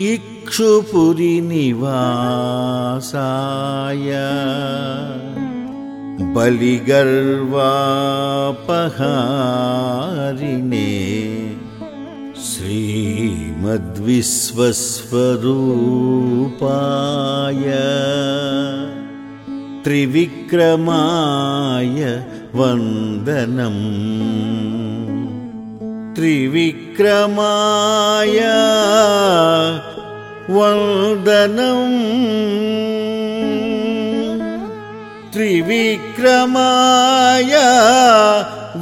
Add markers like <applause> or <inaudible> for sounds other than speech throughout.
इक्षुपुरिनिवासाय बलिगर्वापहारिणे श्रीमद्विश्वस्वरूपाय त्रिविक्रमाय वन्दनम् त्रिविक्रमाय త్రివిక్రమాయ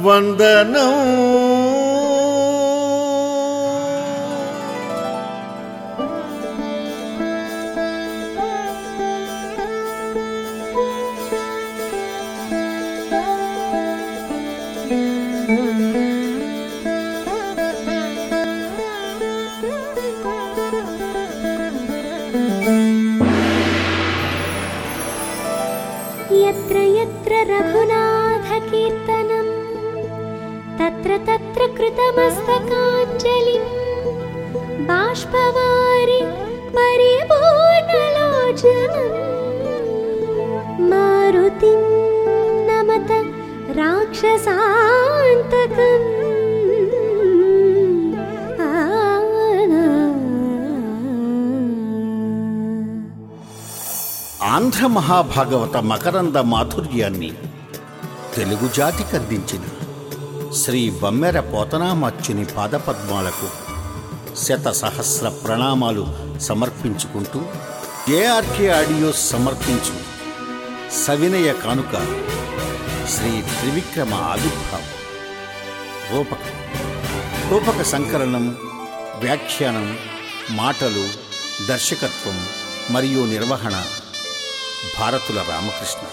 వందనం త్రివిక్రమాయ तत्र कृतमस्तकाञ्जलिं बाष्पवारि परिपूर्णलोचनं मारुतिं नमत राक्षसान्तकम् ఆంధ్ర మహాభాగవత మకరంద మాధుర్యాన్ని తెలుగు జాతికి అందించిన శ్రీ బమ్మెర పోతనామచ్చుని పాదపద్మాలకు శత సహస్ర ప్రణామాలు సమర్పించుకుంటూ ఏఆర్కే ఆడియో సమర్పించు. సవినయ కానుక శ్రీ త్రివిక్రమ ఆవిర్భావం. రూపకం రూపక సంకలనం వ్యాఖ్యానం మాటలు దర్శకత్వం మరియు నిర్వహణ భారతుల రామకృష్ణ.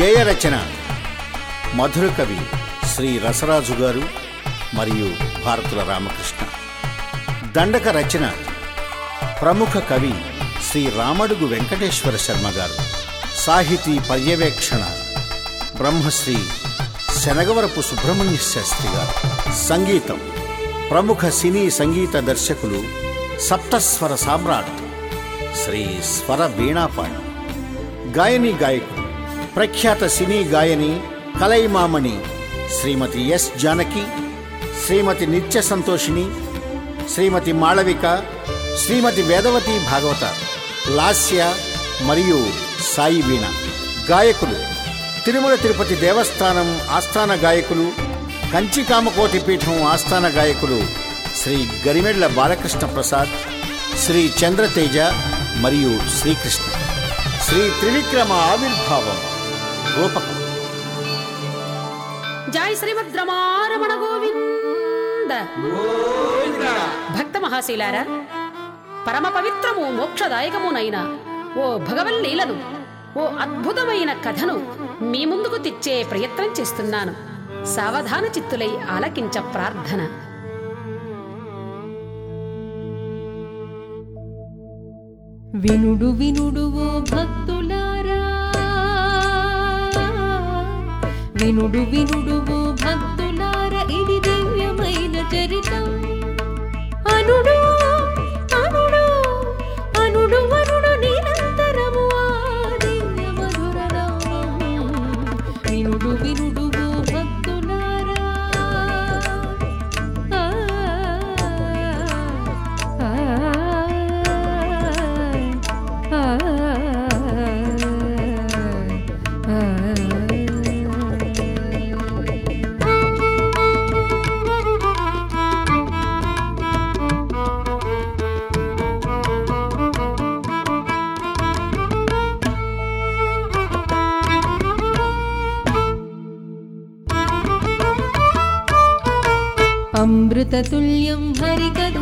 గేయ రచన మధుర కవి శ్రీ రసరాజు గారు మరియు భారతుల రామకృష్ణ. దండక రచన ప్రముఖ కవి శ్రీ రామడుగు వెంకటేశ్వర శర్మ గారు. సాహితీ పర్యవేక్షణ బ్రహ్మశ్రీ శనగవరపు సుబ్రహ్మణ్య శాస్త్రి గారు. సంగీతం ప్రముఖ సినీ సంగీత దర్శకులు సప్తస్వర సామ్రాట్ శ్రీ స్వర వీణాపాణి. గాయని గాయకుడు. ప్రఖ్యాత సినీ గాయని కలైమామణి శ్రీమతి ఎస్ జానకి శ్రీమతి నిత్య సంతోషిని శ్రీమతి మాళవిక శ్రీమతి వేదవతి భాగవత లాస్య మరియు సాయి వీణ. గాయకులు తిరుమల తిరుపతి దేవస్థానం ఆస్థాన గాయకులు కంచికామకోటి పీఠం ఆస్థాన గాయకులు శ్రీ గరిమెళ్ళ బాలకృష్ణ ప్రసాద్ శ్రీ చంద్రతేజ మరియు శ్రీకృష్ణ. శ్రీ త్రివిక్రమ ఆవిర్భావం రూపకం జై శ్రీమద్ రమారమణ గోవింద భక్త మహాశీలారా పరమ పవిత్రము మోక్షదాయకమునైన ఓ భగవల్లీలను ఓ అద్భుతమైన కథను మీ ముందుకు తెచ్చే ప్రయత్నం చేస్తున్నాను. సావధాన చిత్తులై ఆలకించ ప్రార్థన. వినుడు వినుడు ఓ భక్తులారా వినుడు వినుడు భక్తులార ఇది దివ్యమైన చరితం. అనుడు मृततुल्यं हरिकध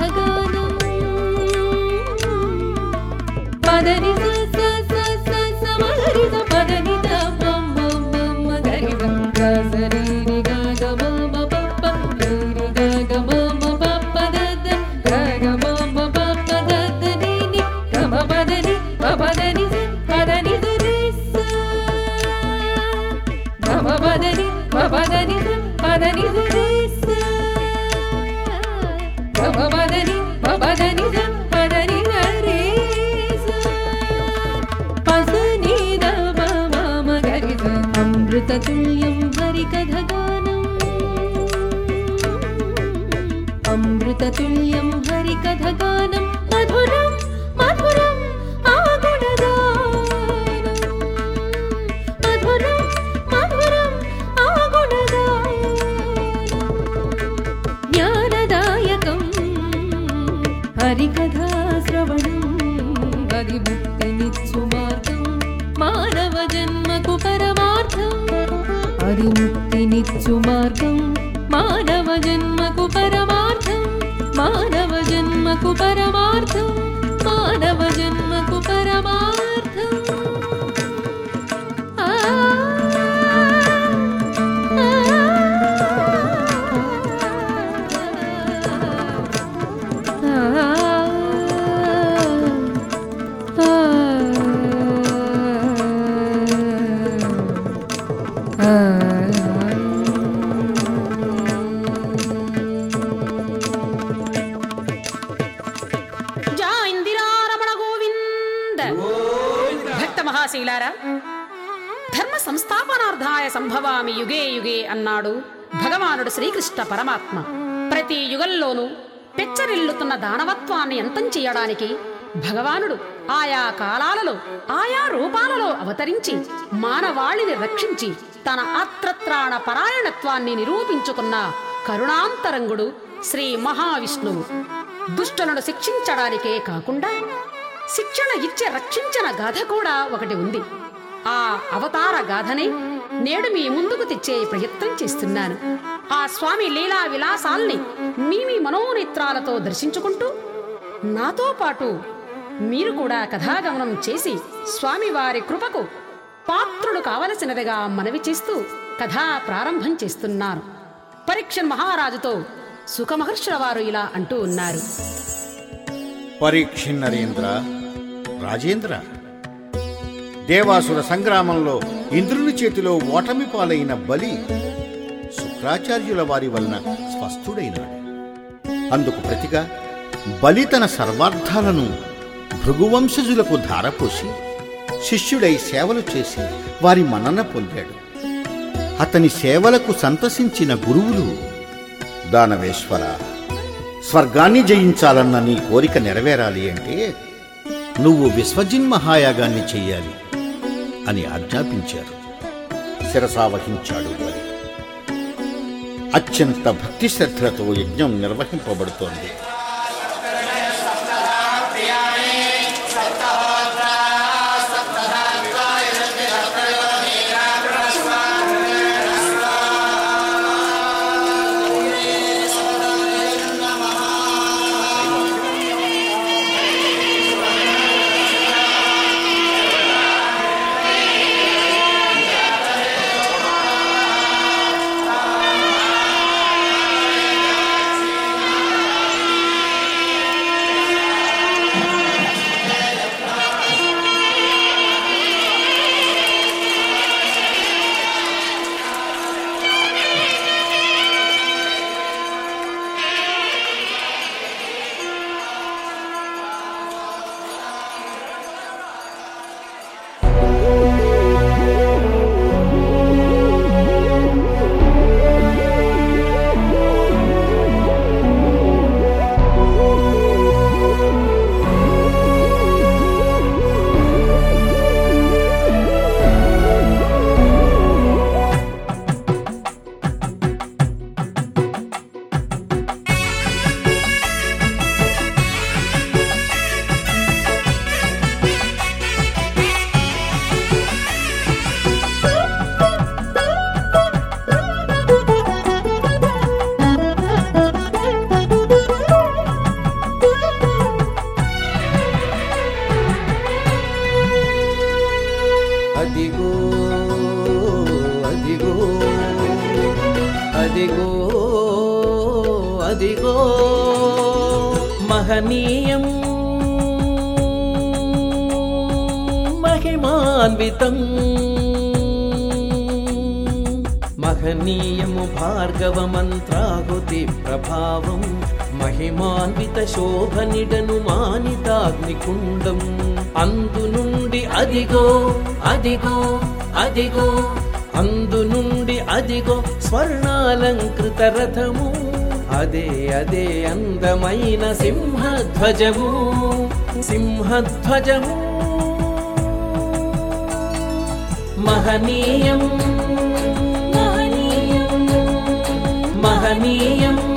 అంతం భగవానుడు ఆయా కాలాలలో ఆయా రూపాలలో అవతరించి మానవాళిని రక్షించి తన అత్రత్రాణ పరాయణత్వాన్ని నిరూపించుకున్న కరుణాంతరంగుడు శ్రీ మహావిష్ణువు. దుష్టులను శిక్షించడానికే కాకుండా శిక్షణ ఇచ్చి రక్షించిన గాథ కూడా ఒకటి ఉంది. ఆ అవతార గాథనే నేడు మీ ముందుకు తెచ్చే ప్రయత్నం చేస్తున్నాను. ఆ స్వామి లీలా విలాసాల్ని మీ మీ మనోనేత్రాలతో దర్శించుకుంటూ నాతో పాటు మీరు కూడా కథాగమనం చేసి స్వామివారి కృపకు పాత్రుడు కావలసినదిగా మనవి చేస్తూ కథా ప్రారంభం చేస్తున్నారు. పరీక్షన్ మహారాజుతో సుఖమహర్షుల వారు ఇలా అంటూ ఉన్నారు. పరీక్ష నరేంద్ర రాజేంద్ర? దేవాసుర సంగ్రామంలో ఇంద్రుని చేతిలో ఓటమి పాలైన బలి శుక్రాచార్యుల వారి వలన స్వస్థుడైనాడు. అందుకు ప్రతిగా బలి తన సర్వార్థాలను భృగువంశజులకు ధారపోసి శిష్యుడై సేవలు చేసి వారి మన్నన పొందాడు. అతని సేవలకు సంతసించిన గురువులు దానవేశ్వర స్వర్గాన్ని జయించాలన్న నీ కోరిక నెరవేరాలి అంటే నువ్వు విశ్వజిన్ మహాయాగాన్ని చెయ్యాలి అని ఆజ్ఞాపించారు. శిరసావహించాడు అత్యంత భక్తి శ్రద్ధలతో యజ్ఞం నిర్వహింపబడుతోంది. అదిగో అదిగో అదిగో అదిగో మహనీయం మహిమాన్వితం మహనీయము భార్గవ మంత్రాహుతి ప్రభావం. మహిమాన్విత శోభనిడను మానితాగ్నికుండం. అందు నుండి అదిగో అదిగో అదిగో. అందు నుండి అదిగో స్వర్ణాలంకృత రథము. అదే అదే అందమైన సింహధ్వజము. సింహధ్వజము. మహనీయం మహనీయం. మహనీయం. మహనీయం.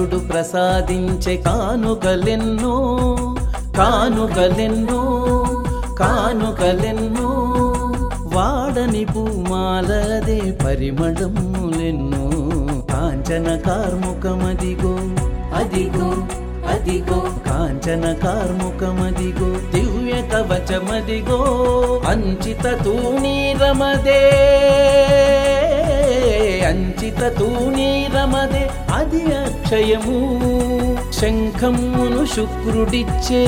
నాథుడు ప్రసాదించే కానుకలెన్నో కానుకలెన్నో కానుకలెన్నో వాడని పూమాలదే పరిమళములెన్నో. కాంచన కార్ముకమదిగో అదిగో అదిగో. కాంచన కార్ముకమదిగో దివ్య కవచమదిగో అంచిత తూణీరమదే అంచిత తూణీరమదే. అది అక్షయము శంఖమును శుక్రుడిచ్చే.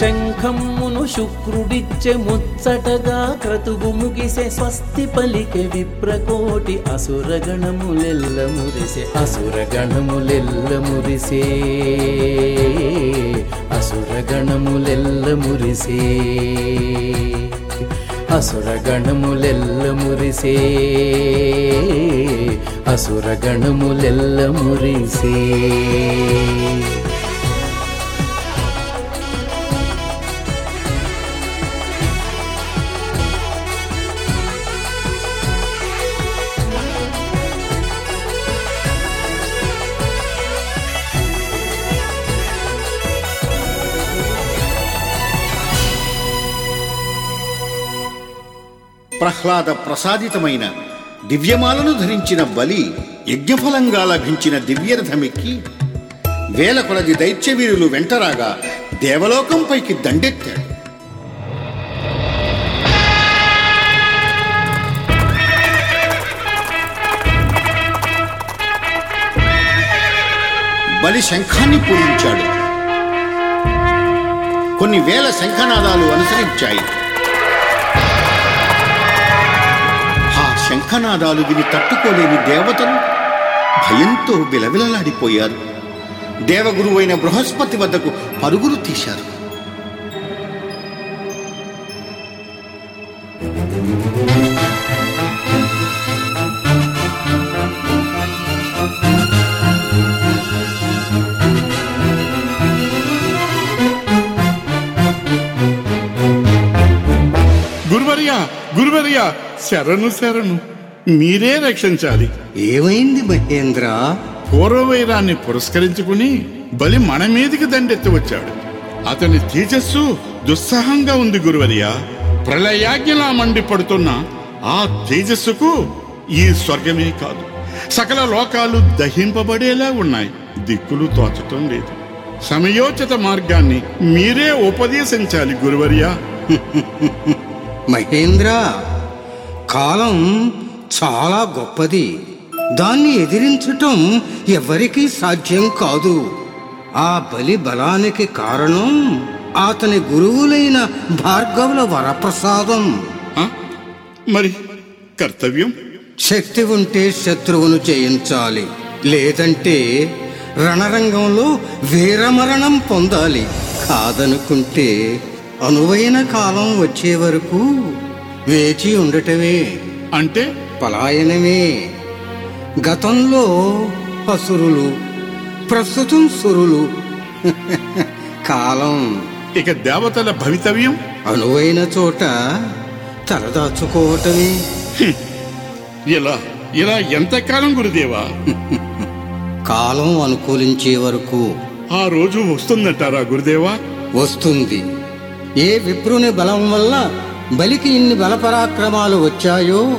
శంఖమును శుక్రుడిచ్చే ముచ్చటగా క్రతువు ముగిసే స్వస్తి పలికే విప్రకోటి అసురగణములెల్ల మురిసే. అసురగణములెల్ల మురిసే. అసురగణములెల్ల మురిసే. అసురగణములెల్ల మురిసే. అసురగణములెల్ల మురిసే. ప్రహ్లాద ప్రసాదితమైన దివ్యమాలను ధరించిన బలి యజ్ఞఫలంగా లభించిన దివ్యరథమెక్కి వేల కొలది దైత్యవీరులు వెంటరాగా దేవలోకంపైకి దండెత్తాడు. బలి శంఖాన్ని పూరించాడు కొన్ని వేల శంఖనాదాలు అనుసరించాయి. శంఖనాదాలు విని తట్టుకోలేని దేవతలు భయంతో విలవిలలాడిపోయారు. దేవగురువైన బృహస్పతి వద్దకు పరుగులు తీశారు. గురువర్య గురువర్య శరణు శరణు. మీరే రక్షించాలి. ఏమైంది మహేంద్ర పూర్వవైరాన్ని పురస్కరించుకుని బలి మన మీదికి దండెత్తి వచ్చాడు. అతని తేజస్సు దుస్సహంగా ఉంది గురువర్య. ప్రళయాజ్ఞలా మండిపడుతున్న ఆ తేజస్సుకు ఈ స్వర్గమే కాదు. సకల లోకాలు దహింపబడేలా ఉన్నాయి. దిక్కులు తోచటం లేదు. సమయోచిత మార్గాన్ని మీరే ఉపదేశించాలి గురువర్యా. మహేంద్ర! కాలం చాలా గొప్పది. దాన్ని ఎదిరించటం ఎవరికీ సాధ్యం కాదు. ఆ బలి బలానికి కారణం అతని గురువులైన భార్గవుల వరప్రసాదం? మరి కర్తవ్యం? శక్తి ఉంటే శత్రువును జయించాలి. లేదంటే రణరంగంలో వీరమరణం పొందాలి. కాదనుకుంటే అనువైన కాలం వచ్చే వరకు వేచి ఉండటమే. అంటే? పలాయనమే. గతంలో అసురులు ప్రస్తుతం సురులు. కాలం. ఇక దేవతల భవితవ్యం? అనువైన చోట తలదాచుకోవటమే. ఇలా ఇలా ఎంతకాలం గురుదేవా? కాలం అనుకూలించే వరకు. ఆ రోజు వస్తుందంటారా గురుదేవా? వస్తుంది. ఏ విప్రుని బలం వల్ల బలికి ఇన్ని బలపరాక్రమాలు వచ్చాయో?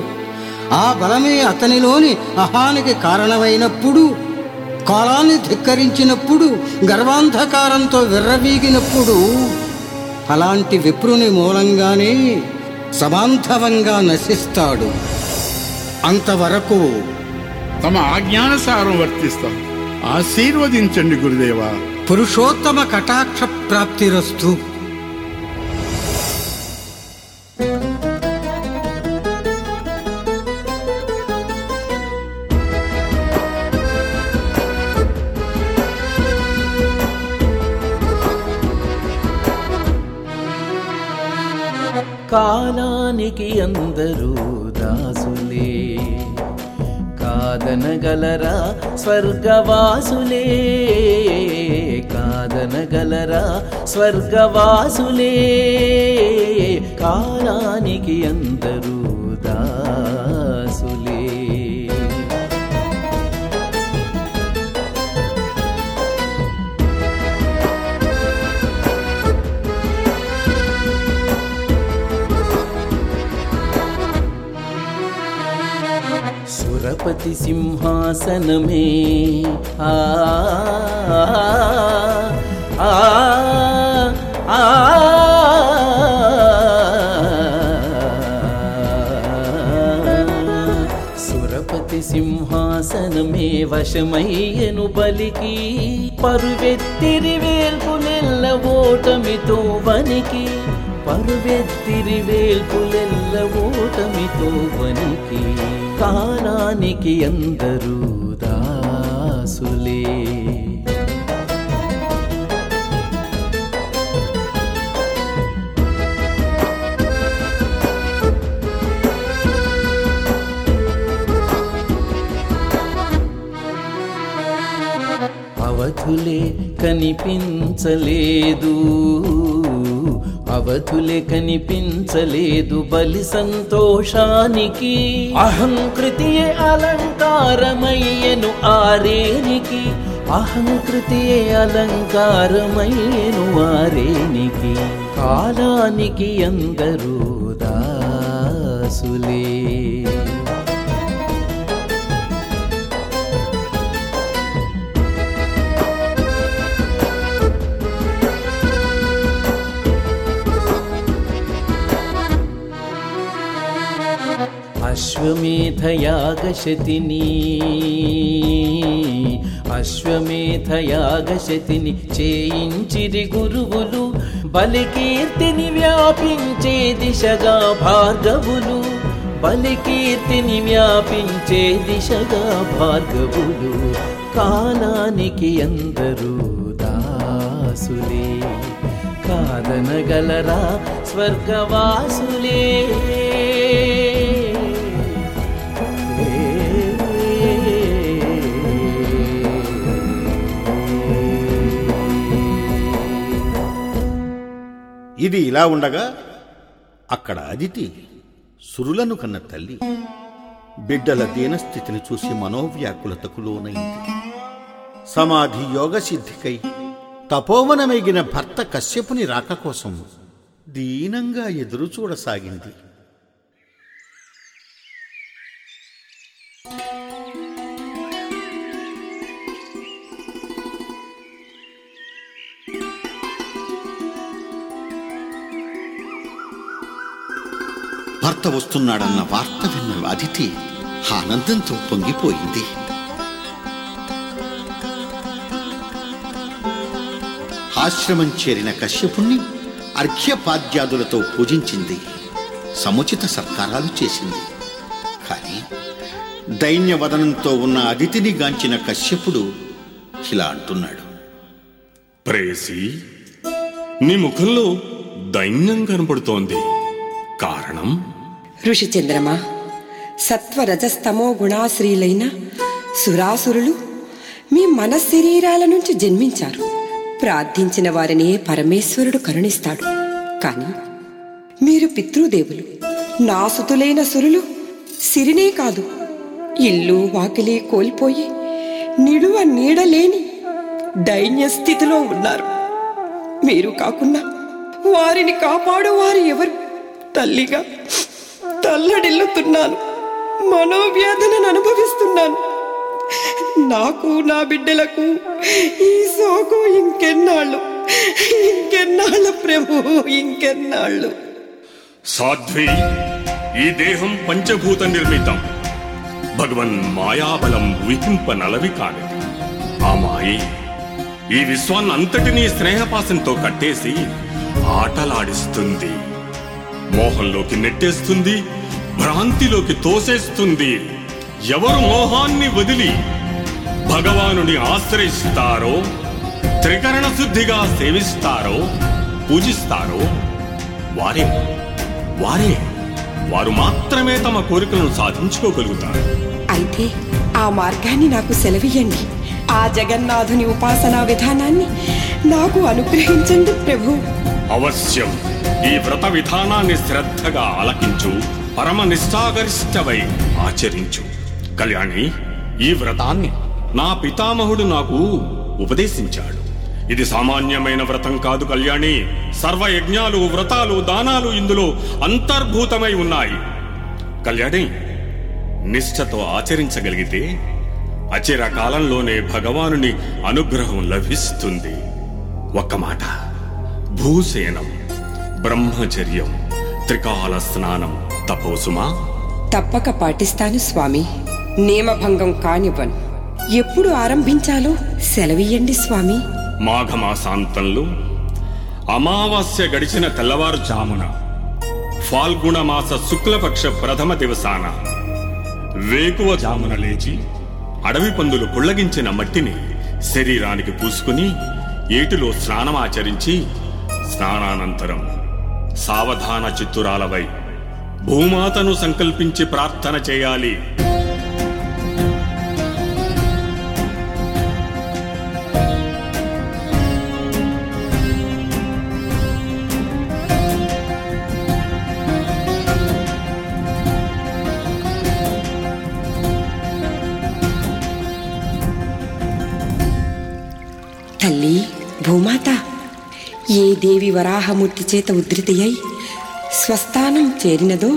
ఆ బలమే అతనిలోని అహానికి కారణమైనప్పుడు కాలాన్ని ధిక్కరించినప్పుడు గర్వాంధకారంతో విర్రవీగినప్పుడు అలాంటి విప్రుని మూలంగానే సమాంధవంగా నశిస్తాడు. అంతవరకు తమ ఆజ్ఞానుసారం వర్తిస్తాం. ఆశీర్వదించండి గురుదేవా. పురుషోత్తమ కటాక్ష ప్రాప్తిరస్తు కాలానికి అందరూ దాసులే. కాదనగలరా స్వర్గవాసులే? కాదనగలరా స్వర్గవాసులే? కాలానికి అందరూ దా సురపతి సింహాసనమే ఆ, సురపతి సింహాసనమే వశమయ్యను బలికి పరువెత్తిరి వేల్పులెల్ల ఓటమితో వనికి పరువెత్తిరి వేల్పులెల్ల ఓటమితో వనికి కాలానికి అందరూ దాసులే. అవధులే కనిపించలేదు. అవధులే కనిపించలేదు బలి సంతోషానికి. అహంకృతియే అలంకారమయ్యను ఆరేనికి. అహంకృతియే అలంకారమయ్యను ఆరేనికి. కాలానికి అందరూ అశ్వమేధయాగశతిని అశ్వమేధయాగశతిని చేయించిరి గురువులు బలికీర్తిని వ్యాపించే దిశగా భార్గవులు. బలికీర్తిని వ్యాపించే దిశగా భార్గవులు. కాలానికి అందరూ దాసులే. కాదనగలరా స్వర్గవాసులే. ఇది ఇలా ఉండగా అక్కడ అదితి సురులను కన్న తల్లి బిడ్డల దీనస్థితిని చూసి మనోవ్యాకులతకు లోనైంది. సమాధి యోగ సిద్ధికై తపోవనమెగిన భర్త కశ్యపుని రాక కోసం దీనంగా ఎదురు భర్త వస్తున్నాడన్న వార్త విన్న అదితి ఆనందంతో పొంగిపోయింది. ఆశ్రమం చేరిన కశ్యపుణ్ణి అర్ఘ్యపాద్యాదులతో పూజించింది. సముచిత సత్కారాలు చేసింది. కానీ దైన్యవదనంతో ఉన్న అదితిని గాంచిన కశ్యపుడు ఇలా అంటున్నాడు. ప్రేసి నీ ముఖంలో దైన్యం కనపడుతోంది. కారణం? ఋషిచంద్రమా? సత్వరజస్తమో గుణాశ్రీలైన సురాసురులు మీ మనశరీరాల నుంచి జన్మించారు. ప్రార్థించిన వారిని పరమేశ్వరుడు కరుణిస్తాడు. కానీ మీరు పితృదేవులు నాసుతులైన సురులు సిరినే కాదు. ఇల్లు వాకిలి కోల్పోయి నిడువ నీడలేని దైన్య స్థితిలో ఉన్నారు. మీరు కాకుండా వారిని కాపాడు వారు ఎవరు? తల్లిగా తల్లడిల్లుతున్నాను. మనోవ్యాధనను అనుభవిస్తున్నాను. నాకు నా బిడ్డలకు ఈ సోకు ఇంకెన్నాళ్ళు. ఇంకెన్నాళ్ళు ప్రభు ఇంకెన్నాళ్ళు. సాధ్వి ఈ దేహం పంచభూత నిర్మితం భగవన్ మాయాబలం విహింప నలవి కానిది ఆ మాయి ఈ విశ్వాన్ని అంతటినీ స్నేహపాసంతో కట్టేసి ఆటలాడిస్తుంది. మోహంలోకి నెట్టేస్తుంది భ్రాంతిలోకి తోసేస్తుంది. ఎవరు మోహాన్ని వదిలి భగవానుని ఆశ్రయిస్తారో త్రికరణ శుద్ధిగా సేవిస్తారో పూజిస్తారో వారే. వారే. వారు మాత్రమే తమ కోరికలను సాధించుకోగలుగుతారు. అయితే ఆ మార్గాన్ని నాకు సెలవియండి ఆ జగన్నాథుని ఉపాసనా విధానాన్ని నాకు అనుగ్రహించండి ప్రభు. అవశ్యం. ఈ వ్రత విధానాన్ని శ్రద్ధగా ఆలకించు పరమ నిష్ఠాగరిష్టవై ఆచరించు. కళ్యాణి ఈ వ్రతాన్ని నా పితామహుడు నాకు ఉపదేశించాడు. ఇది సామాన్యమైన వ్రతం కాదు కళ్యాణి. సర్వ యజ్ఞాలు వ్రతాలు దానాలు ఇందులో అంతర్భూతమై ఉన్నాయి. కళ్యాణి నిష్ఠతో ఆచరించగలిగితే అచిర కాలంలోనే భగవానుని అనుగ్రహం లభిస్తుంది. ఒక్క మాట. భూసేనం బ్రహ్మచర్యం త్రికాల స్నానం తపోసుమా? తప్పక పాటిస్తాను స్వామి. నియమభంగం కానివ్వను. ఎప్పుడు ఆరంభించాలో సెలవియండి స్వామి. మాఘమాసాంతంలో అమావాస్య గడిచిన తెల్లవారుజామున ఫాల్గుణ మాస శుక్లపక్ష ప్రథమ దివసాన వేకువ జామున లేచి అడవి పందులు పుళ్ళగించిన మట్టిని శరీరానికి పూసుకుని ఏటిలో స్నానమాచరించి స్నానానంతరం సావధాన చిత్తురాలవై భూమాతను సంకల్పించి ప్రార్థన చేయాలి. వరాహమూర్తి చేత ఉద్ధృతి అయి స్వస్థానం చేరినదో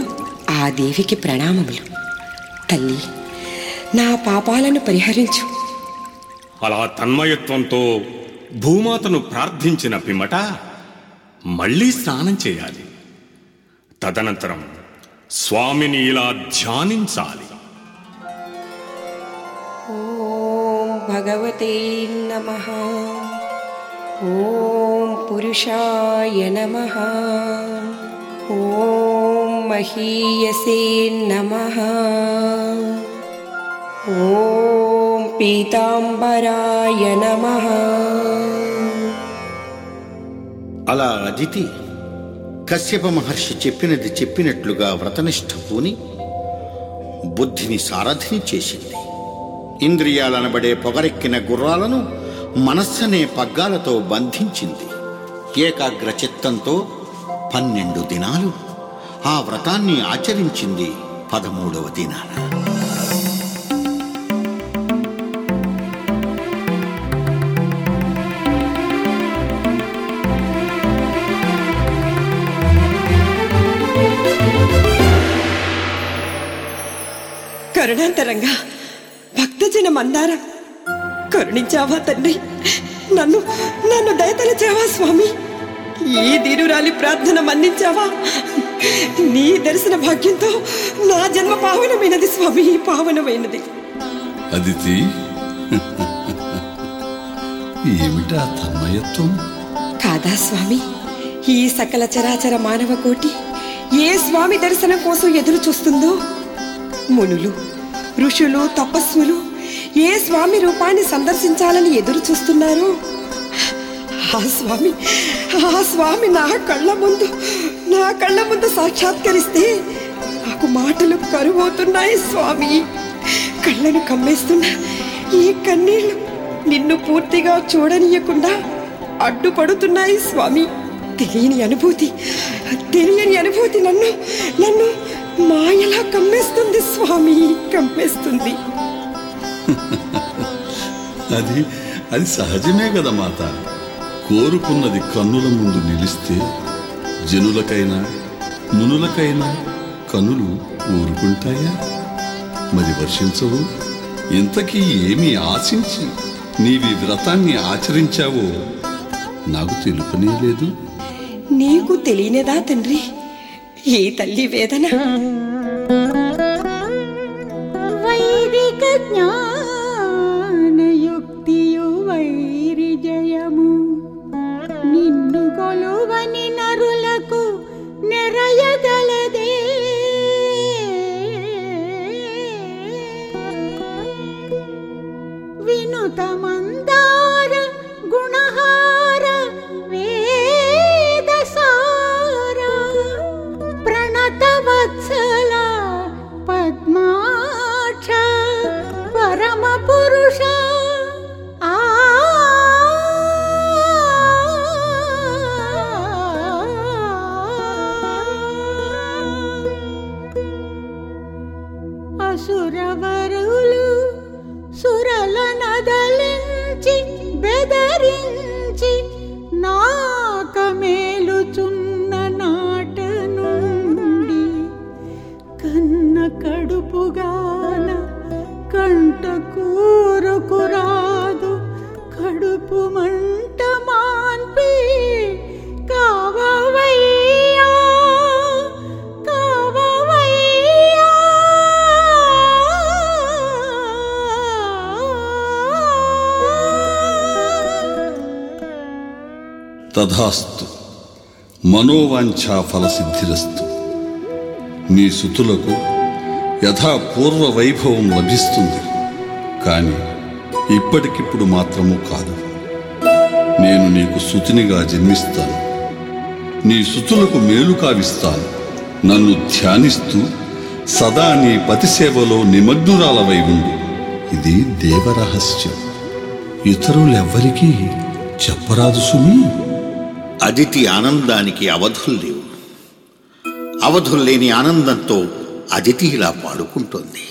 ఆ దేవికి ప్రణామములు తల్లి నా పాపాలను పరిహరించు అలా తన్మయత్వంతో భూమాతను ప్రార్థించిన పిమ్మట మళ్ళీ స్నానం చేయాలి తదనంతరం స్వామిని ఇలా ధ్యానించాలి ఓం భగవతే నమ ఓం పురుషాయ నమ. ఓం మహీయసే నమ. ఓం పీతాంబరాయ నమ. అలా అదితి కశ్యప మహర్షి చెప్పినది చెప్పినట్లుగా వ్రతనిష్ఠ పూని బుద్ధిని సారథిని చేసింది. ఇంద్రియాలనబడే పొగరెక్కిన గుర్రాలను మనస్సనే పగ్గాలతో బంధించింది. ఏకాగ్ర చిత్తంతో పన్నెండు దినాలు ఆ వ్రతాన్ని ఆచరించింది పదమూడవ దినాన కరుణాంతరంగా భక్తజన మందార కరుణించావా తండ్రి నన్ను నన్ను దయతలచావా స్వామి? ఈ దీనురాలి ప్రార్థన మన్నించావా? నీ దర్శన భాగ్యంతో నా జన్మ పావనమైనది స్వామి పావనమైనది. అదితి. ఏమిటా తన్మయత్వం? కాదా స్వామి ఈ సకల చరాచర మానవ కోటి ఏ స్వామి దర్శనం కోసం ఎదురు చూస్తుందో మునులు ఋషులు తపస్సులు ఏ స్వామి రూపాన్ని సందర్శించాలని ఎదురు చూస్తున్నారు? ఆ స్వామి ఆ స్వామి నా కళ్ళ ముందు నా కళ్ళ ముందు సాక్షాత్కరిస్తే నాకు మాటలు కరువవుతున్నాయి స్వామి. కళ్ళను కమ్మేస్తున్న ఈ కన్నీళ్ళు నిన్ను పూర్తిగా చూడనీయకుండా అడ్డుపడుతున్నాయి స్వామి. తెలియని అనుభూతి తెలియని అనుభూతి నన్ను నన్ను మాయలా కమ్మేస్తుంది స్వామి కమ్మేస్తుంది. అది అది సహజమే కదా మాత. కోరుకున్నది కన్నుల ముందు నిలిస్తే జనులకైనా మునులకైనా కనులు ఊరుకుంటాయా? మరి వర్షించవు? ఇంతకీ ఏమి ఆశించి నీవి వ్రతాన్ని ఆచరించావో నాకు తెలుపనే లేదు. నీకు తెలియనేదా తండ్రి? ఈ తల్లి వేదన. తథాస్తు మనోవాంఛా ఫలసిద్ధిరస్తు. నీ సుతులకు యథాపూర్వ వైభవం లభిస్తుంది కానీ ఇప్పటికిప్పుడు మాత్రము కాదు. నేను నీకు సుతినిగా జన్మిస్తాను. నీ సుతులకు మేలు కావిస్తాను. నన్ను ధ్యానిస్తూ సదా నీ పతిసేవలో నిమగ్నురాలవై ఉండు. ఇది దేవరహస్యం. ఇతరులెవ్వరికీ చెప్పరాదు సుమీ. అదితి ఆనందానికి అవధులు లేవు. అవధులు లేని ఆనందంతో అదితి ఇలా పాడుకుంటోంది.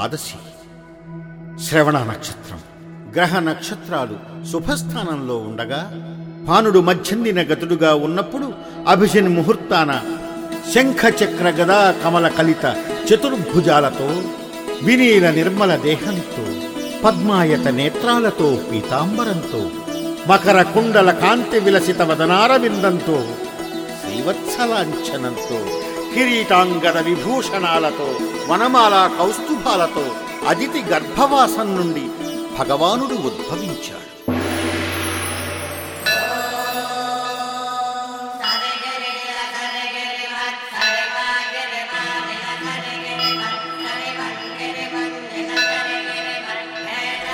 ద్వాదశి. శ్రవణ నక్షత్రం. గ్రహ నక్షత్రాలు శుభస్థానంలో ఉండగా పానుడు మధ్యందిన గతుడుగా ఉన్నప్పుడు అభిజన్ ముహూర్తాన శంఖ చక్ర గదా కమల కలిత చతుర్భుజాలతో వినీల నిర్మల దేహంతో పద్మాయత నేత్రాలతో పీతాంబరంతో మకర కుండల కాంతి విలసిత వదనారవిందంతో శ్రీవత్సలాంఛనంతో కిరీటాంగద విభూషణాలతో వనమాల కౌస్తుభాలతో అదితి గర్భవాసం నుండి భగవానుడు ఉద్భవించాడు.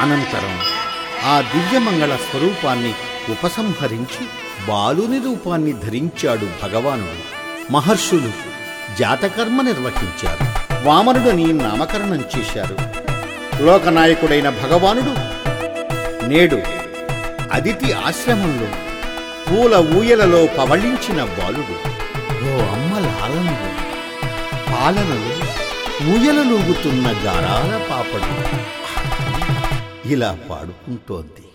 అనంతరం ఆ దివ్యమంగళ స్వరూపాన్ని ఉపసంహరించి బాలుని రూపాన్ని ధరించాడు భగవానుడు. మహర్షులు జాతకర్మ నిర్వహించారు. వామనుడని నామకరణం చేశారు. లోకనాయకుడైన భగవానుడు నేడు అదితి ఆశ్రమంలో పూల ఊయలలో పవళించిన బాలుడు. ఓ అమ్మ లాలనలో పాలనలో ఊయలలూగుతున్న గారాల పాపడు. ఇలా పాడుకుంటోంది.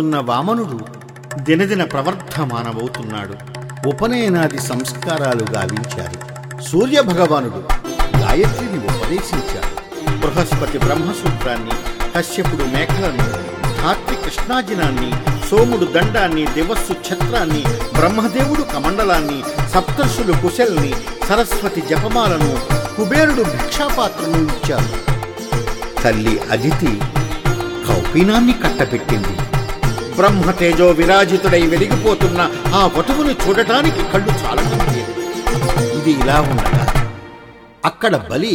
పొందుతున్న వామనుడు దినదిన ప్రవర్ధమానమవుతున్నాడు. ఉపనయనాది సంస్కారాలు గావించారు సూర్య భగవానుడు గాయత్రిని ఉపదేశించాడు. బృహస్పతి బ్రహ్మసూత్రాన్ని కశ్యపుడు మేఖలను ధాత్రి కృష్ణాజినాన్ని సోముడు దండాన్ని దివస్సు ఛత్రాన్ని బ్రహ్మదేవుడు కమండలాన్ని సప్తర్షులు కుశల్ని సరస్వతి జపమాలను కుబేరుడు భిక్షాపాత్రను ఇచ్చారు తల్లి అదితి కౌపీనాన్ని కట్టబెట్టింది. బ్రహ్మతేజో విరాజితుడై వెలిగిపోతున్న ఆ వటువును చూడటానికి కళ్ళు చాలా ఇది ఇలా ఉండగా అక్కడ బలి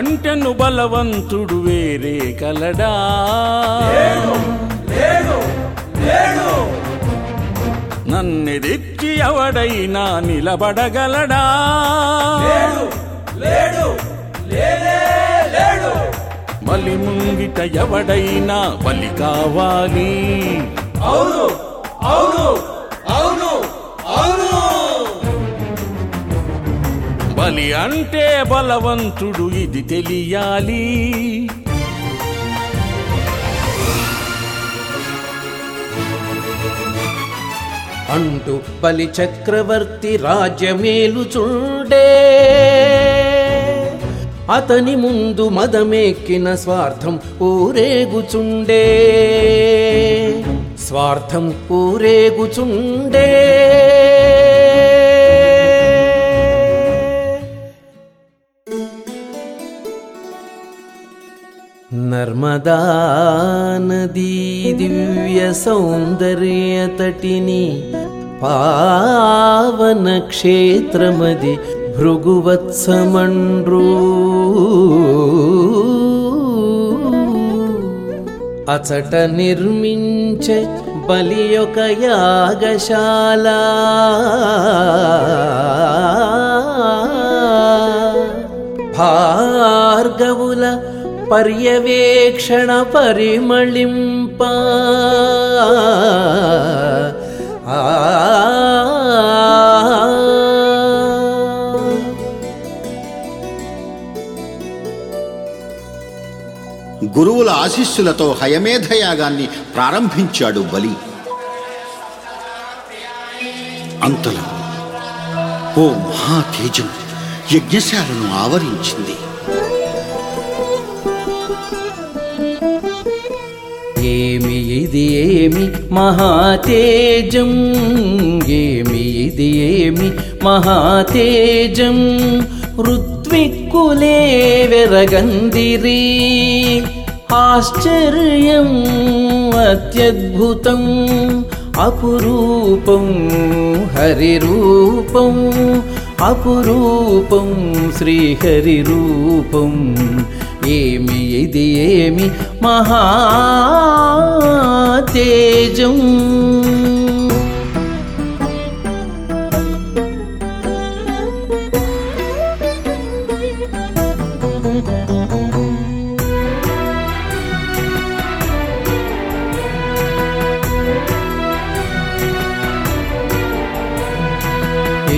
కంటెను బలవంతుడు వేరే కలడా. నన్నెదిచ్చి ఎవడైనా నిలబడగలడా? బలి ముంగిట ఎవడైనా బలి కావాలి. అవును అవును అవును. బలి అంటే బలవంతుడు ఇది తెలియాలి. అంటూ బలి చక్రవర్తి రాజ్యమేలుచుండే అతని ముందు మదమెక్కిన స్వార్థం ఊరేగుచుండే. స్వార్థం ఊరేగుచుండే. నర్మదా నదీ దివ్య సౌందర్యతటిని పావన క్షేత్రమది భృగువత్సమండ్రు అచట నిర్మించే బలి యొక్క యాగశాల భార్గవుల పర్యవేక్షణ పరిమళింప. ఆ. గురువుల ఆశీస్సులతో హయమేధయాగాన్ని ప్రారంభించాడు బలి. అంతలో ఓ మహాతేజం యజ్ఞశాలను ఆవరించింది. ఏమి ఇది ఏమి మహాతేజం ఏమి ఇది ఏమి మహాతేజం ఋత్విక్కులే వెరగందిరి ఆశ్చర్యం అత్యద్భుతం అపురూపం హరిరూపం అపురూపం శ్రీహరిరూపం ఏమి ఇది ఏమి మహాతేజం?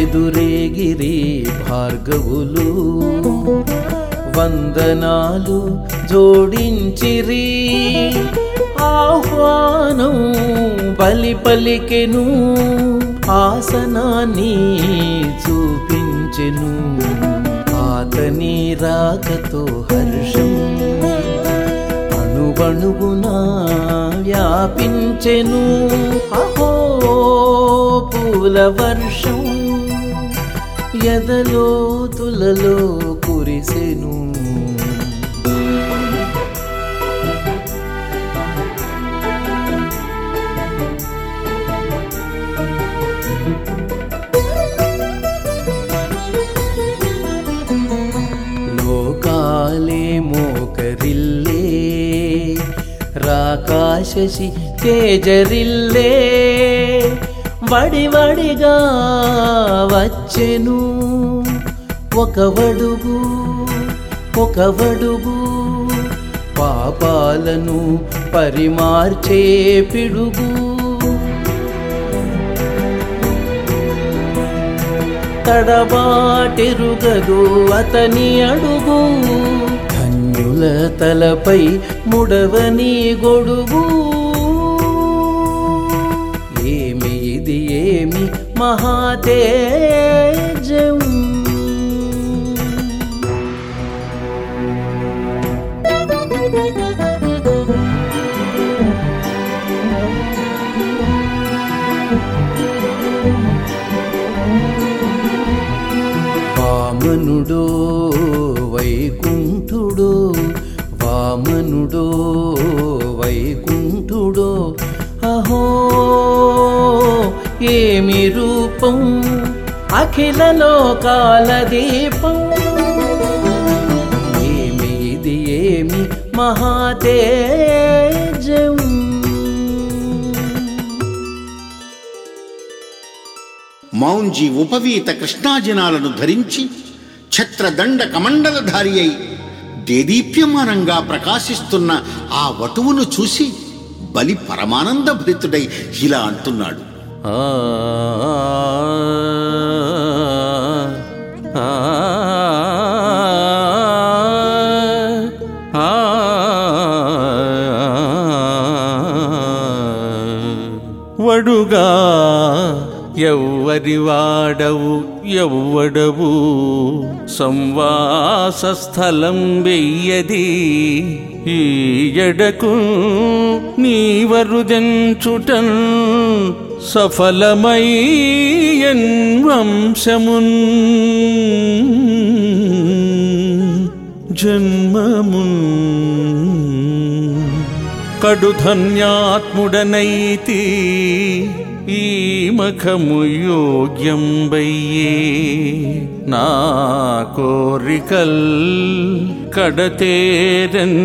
ఎదురేగిరి భార్గవులు వందనాలు జోడించిరి. ఆహ్వానం బలి పలికెను ఆసనాన్ని చూపించెను. ఆతని రాకతో హర్షం అణువణువునా వ్యాపించెను. అహో పూల వర్షం ఎదలో తులలో కురిసెను. మోకరిల్లే రాకాశసి తేజరిల్లే వడివడిగా వచ్చెను. ఒక వడుగు ఒక వడుగు పాపాలను పరిమార్చే పిడుగు. తడబాటెరుగదు అతని అడుగు. ధన్యుల తలపై ముడవని గొడుగు ఏమి ఇది ఏమి మహాతేజం you. వైకుంఠుడో వామనుడో వైకుంఠుడో. అహో ఏమి రూపం? అఖిల లోకాల దీపం. ఏమి ఇది ఏమి మహాతేజం? మౌంజీ ఉపవీత కృష్ణాజనాలను ధరించి ఛత్రదండ కమండలధారి అయి దేదీప్యమానంగా ప్రకాశిస్తున్న ఆ వటువును చూసి బలి పరమానంద భరితుడై ఇలా అంటున్నాడు. ఆ ఆ ఎవ్వరి వాడవు ఎవ్వడవు? సంవాస స్థలం వెయ్యది. ఈ ఎడకు నీవరుదెంచుటన్ సఫలమై వంశమున్. జన్మమున్. కడు ధన్యాత్ముడనైతి ఈ మఖము యోగ్యంబయ్యే నా కోరికల్ కడతేరన్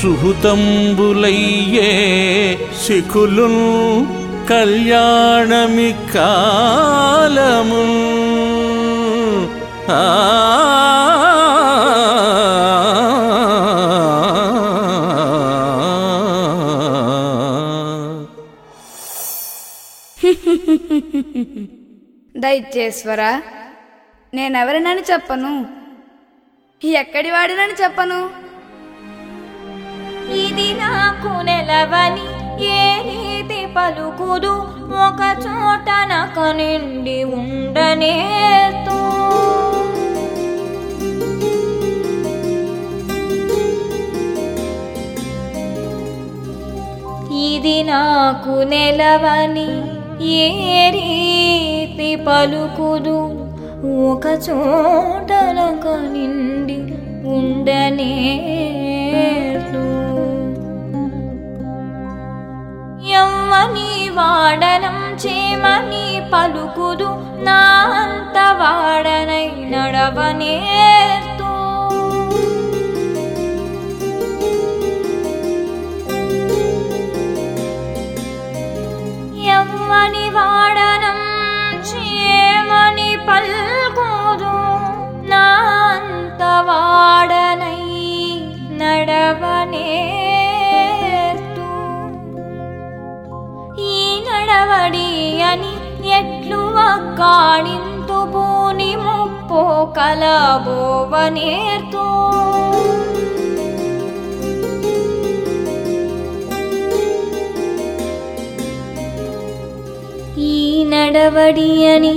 సుహృతంబులయ్యే శిఖులు కళ్యాణమి కాలము <laughs> దయచేశ్వరా నేనెవరినని చెప్పను? ఎక్కడి వాడినని చెప్పను? ఇది నాకు నెలవని ఏ రీతి పలుకుదు ఒక చోట నక నిండి ఉండనేతో ఇది నాకు నెలవని ఏ రీతి పలుకుదు? ఒక చోటలక నిండి ఉండనేట్లు ఎవ్వని వాడనం చేమని పలుకుదు? నా అంత వాడనై నడవనే చేమని పలుకుదు నా అంత వాడనై ఈ నడవడి అని ఎట్లు కాణింతు భూని ముప్పో ఈ నడవడి అని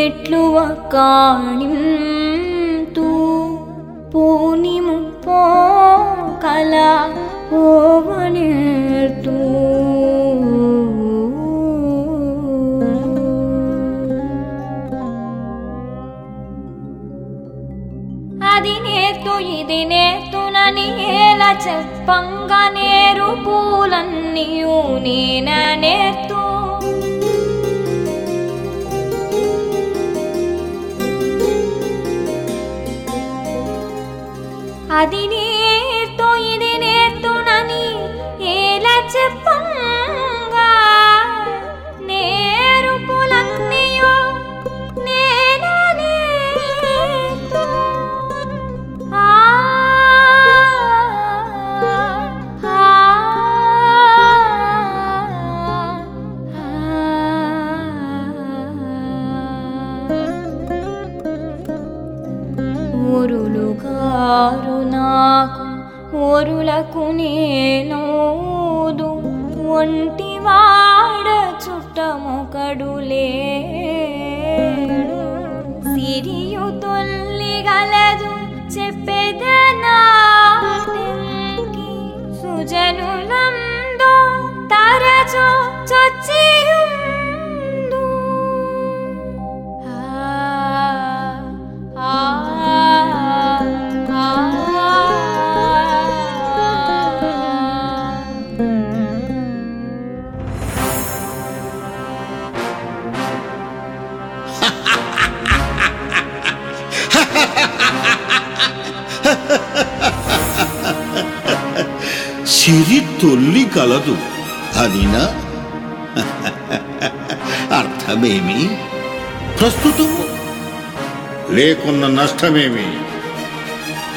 ఎట్లు కాణింతు పూని ముప్పో కల ఓవనేర్తూ అది నేర్తు ఇది నేర్తునని ఎలా చెప్పంగా నేరు అది నేర్తో ఇది నేర్తునని ఎలా చెప్పంగా ఊరులకు నేనోదు. ఒంటి వాడ చుట్టమొకడు సిరియు తొల్లి గలదు సుజను సిరి తొల్లి కలదు అదినా అర్థమేమి ప్రస్తుతము లేకున్న నష్టమేమి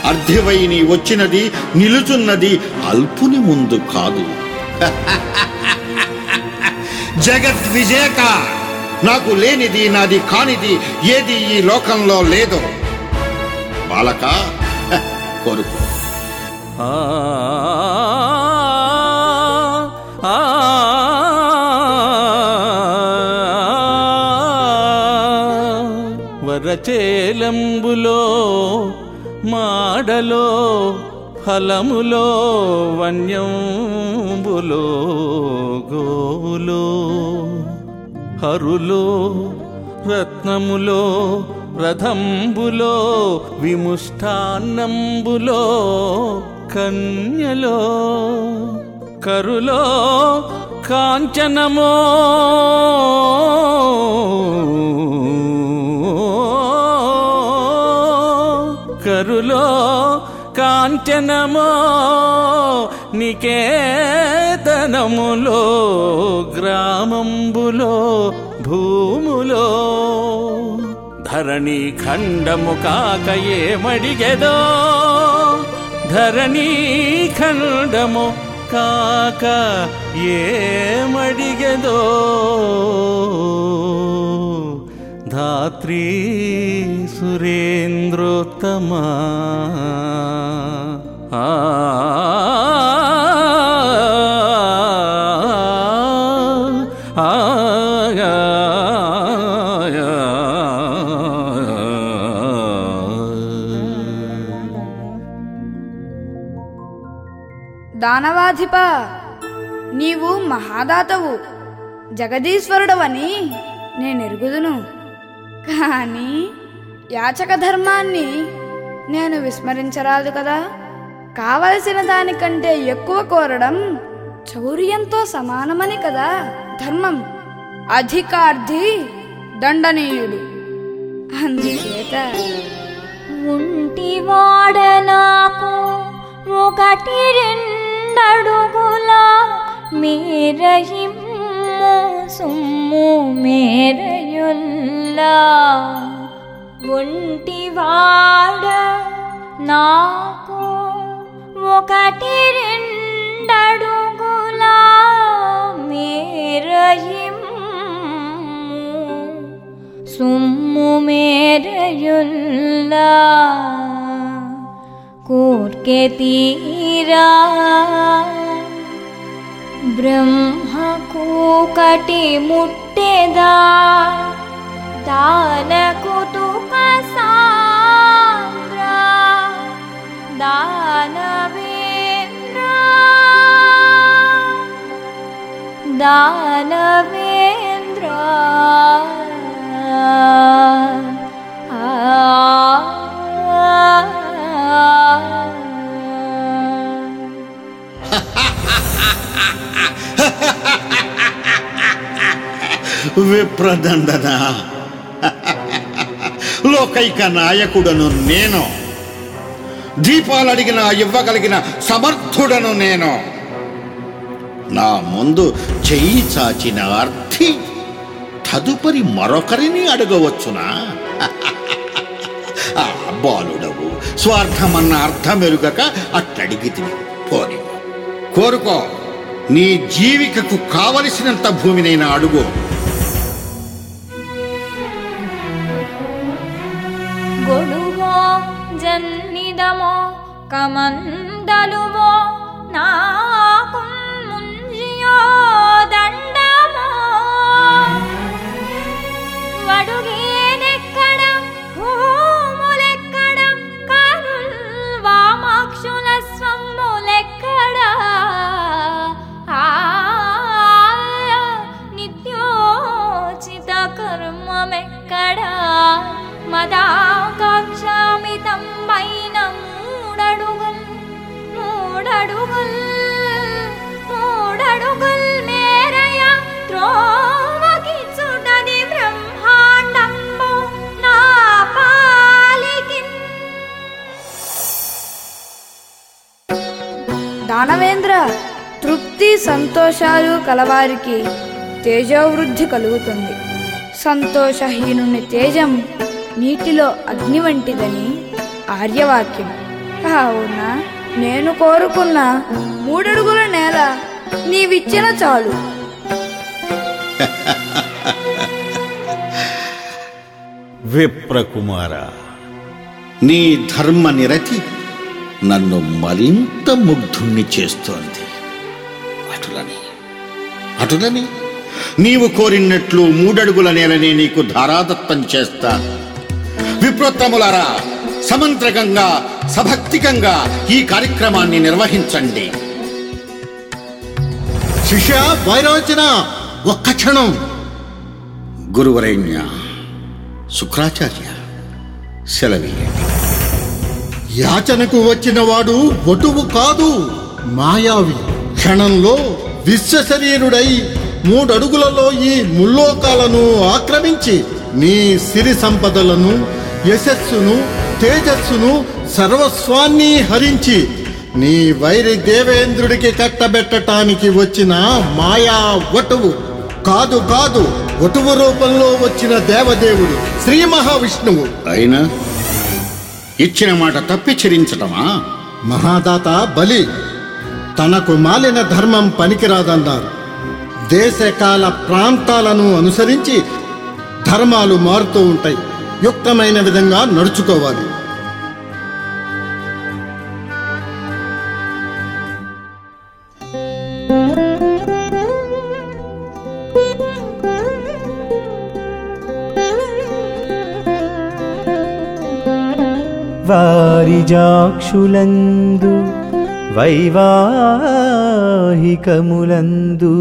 అర్ధవై వచ్చినది నిలుచున్నది అల్పుని ముందు కాదు జగత్ జగద్విజేక నాకు లేనిది నాది కానిది ఏది ఈ లోకంలో లేదు బాలక కొరుకు ఆ చేలంబులో మాడలో ఫలములో వన్యంబులో గోవులో హరులో రత్నములో రథంబులో విముష్టాన్నంబులో కన్యలో కరులో కాంచనమో కరులో కాంచనమో నికేతనములో గ్రామంబులో భూములో ధరణి ఖండము కాక ఏమడిగెదో ధరణి ఖండము కాక ఏమడిగెదో రాత్రి సురేంద్రోత్తమా. ఆ. దానవాధిప నీవు మహాదాతవు జగదీశ్వరుడవని నేనెరుగుదును. కానీ యాచక ధర్మాన్ని నేను విస్మరించరాదు కదా. కావలసిన దానికంటే ఎక్కువ కోరడం చౌర్యంతో సమానమని కదా ధర్మం. అధికార్థి దండనీయుడు. అందుచేత ఉంటివాడ నాకు ఒకటి రెండడుగుల మేరహిమ్ము సుమ్ము మేరయుల్లా ఒంటివాడ నాకు ఒకటి రెండడుగుల మేరహిమ్ము సుమ్ము మేరయుల్లా కూర్కె తీరా బ్రహ్మ కూకటి ముట్టెదా दानेन्द्र दानेन्द्रे प्रधान ददा ఏకైక నాయకుడను నేను. దీపాలు అడిగిన ఇవ్వగలిగిన సమర్థుడను నేను. నా ముందు చెయ్యి చాచిన అర్థి తదుపరి మరొకరిని అడగవచ్చునా? <laughs> ఆ బాలుడవు స్వార్థమన్న అర్థమెరుగక అట్టడిగితివి పోని. కోరుకో నీ జీవికకు కావలసినంత భూమినైనా అడుగు. కమందలువో నాకు ముంజియో దండమో. వడుగేనెక్కడ భూములెక్కడ కరుల్ వామాక్షుల స్వమ్ములెక్కడ ఆ నిత్యోచిత కర్మమెక్కడ? మదా దానవేంద్ర తృప్తి సంతోషాలు కలవారికి తేజోవృద్ధి కలుగుతుంది. సంతోషహీనుని తేజం నీటిలో అగ్ని వంటిదని ఆర్యవాక్యం. కావున నేను కోరుకున్న మూడడుగుల నేల నీవిచ్చిన చాలు. విప్రకుమార నీ ధర్మ నిరతి నన్ను మరింత ముగ్ధుణ్ణి చేస్తోంది. అటులని అటులని. నీవు కోరినట్లు మూడడుగుల నేలని నీకు ధారాదత్తం చేస్తా. విప్రోత్తములారా సమంత్రకంగా సభక్తికంగా ఈ కార్యక్రమాన్ని నిర్వహించండి. శిష్య వైరోచన ఒక్క క్షణం. గురువరేణ్య శుక్రాచార్య సెలవీయండి యాచనకు వచ్చిన వాడు వటువు కాదు మాయావి. క్షణంలో విశ్వశరీరుడై మూడడుగులలో ఈ ముల్లోకాలను ఆక్రమించి నీ సిరి సంపదలను యశస్సును తేజస్సును సర్వస్వాన్ని హరించి నీ వైరి దేవేంద్రుడికి కట్టబెట్టటానికి వచ్చిన మాయా వటువు. కాదు కాదు వటువు రూపంలో వచ్చిన దేవదేవుడు శ్రీ మహావిష్ణువు. అయినా ఇచ్చిన మాట తప్పి చెరించటమా మహాదాత బలి. తనకు మాలిన ధర్మం పనికిరాదన్నారు. దేశకాల ప్రాంతాలను అనుసరించి ధర్మాలు మారుతూ ఉంటాయి. యుక్తమైన విధంగా నడుచుకోవాలి. వారిజాక్షులందు వైవాహికములందు.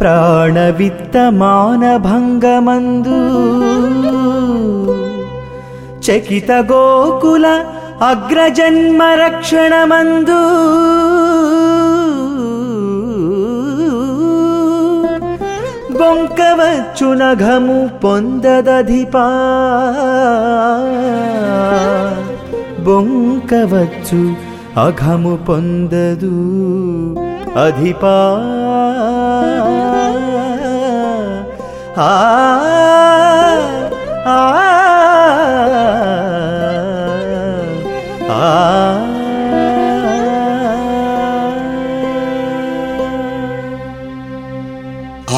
ప్రాణవిత్తమానభంగమందు. చకిత గోకుల అగ్రజన్మ రక్షణమందు బొంకవచ్చు నఘము పొందదధిపా. బొంకవచ్చు అఘము పొందదు అధిపా. ఆ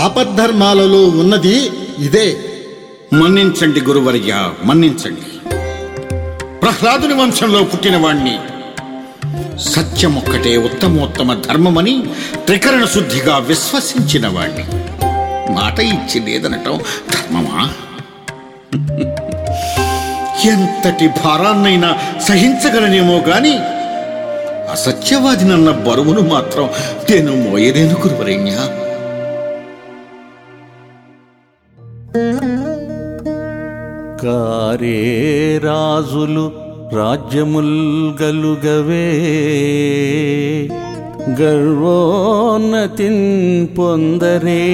ఆపద్ధర్మాలలో ఉన్నది ఇదే. మన్నించండి గురువర్య మన్నించండి. ప్రహ్లాదుని వంశంలో పుట్టిన వాణ్ణి సత్యమొక్కటే ఉత్తమోత్తమ ధర్మమని త్రికరణ శుద్ధిగా విశ్వసించిన వాణ్ణి మాట ఇచ్చి లేదనటం ధర్మమా? ఎంతటి భారాన్నైనా సహించగలనేమో గాని అసత్యవాదినన్న బరువును మాత్రం నేను మోయలేను గురువరేణ్యా. కారే రాజులు రాజ్యముల్ గలుగవే గర్వోన్నతిన్ పొందరే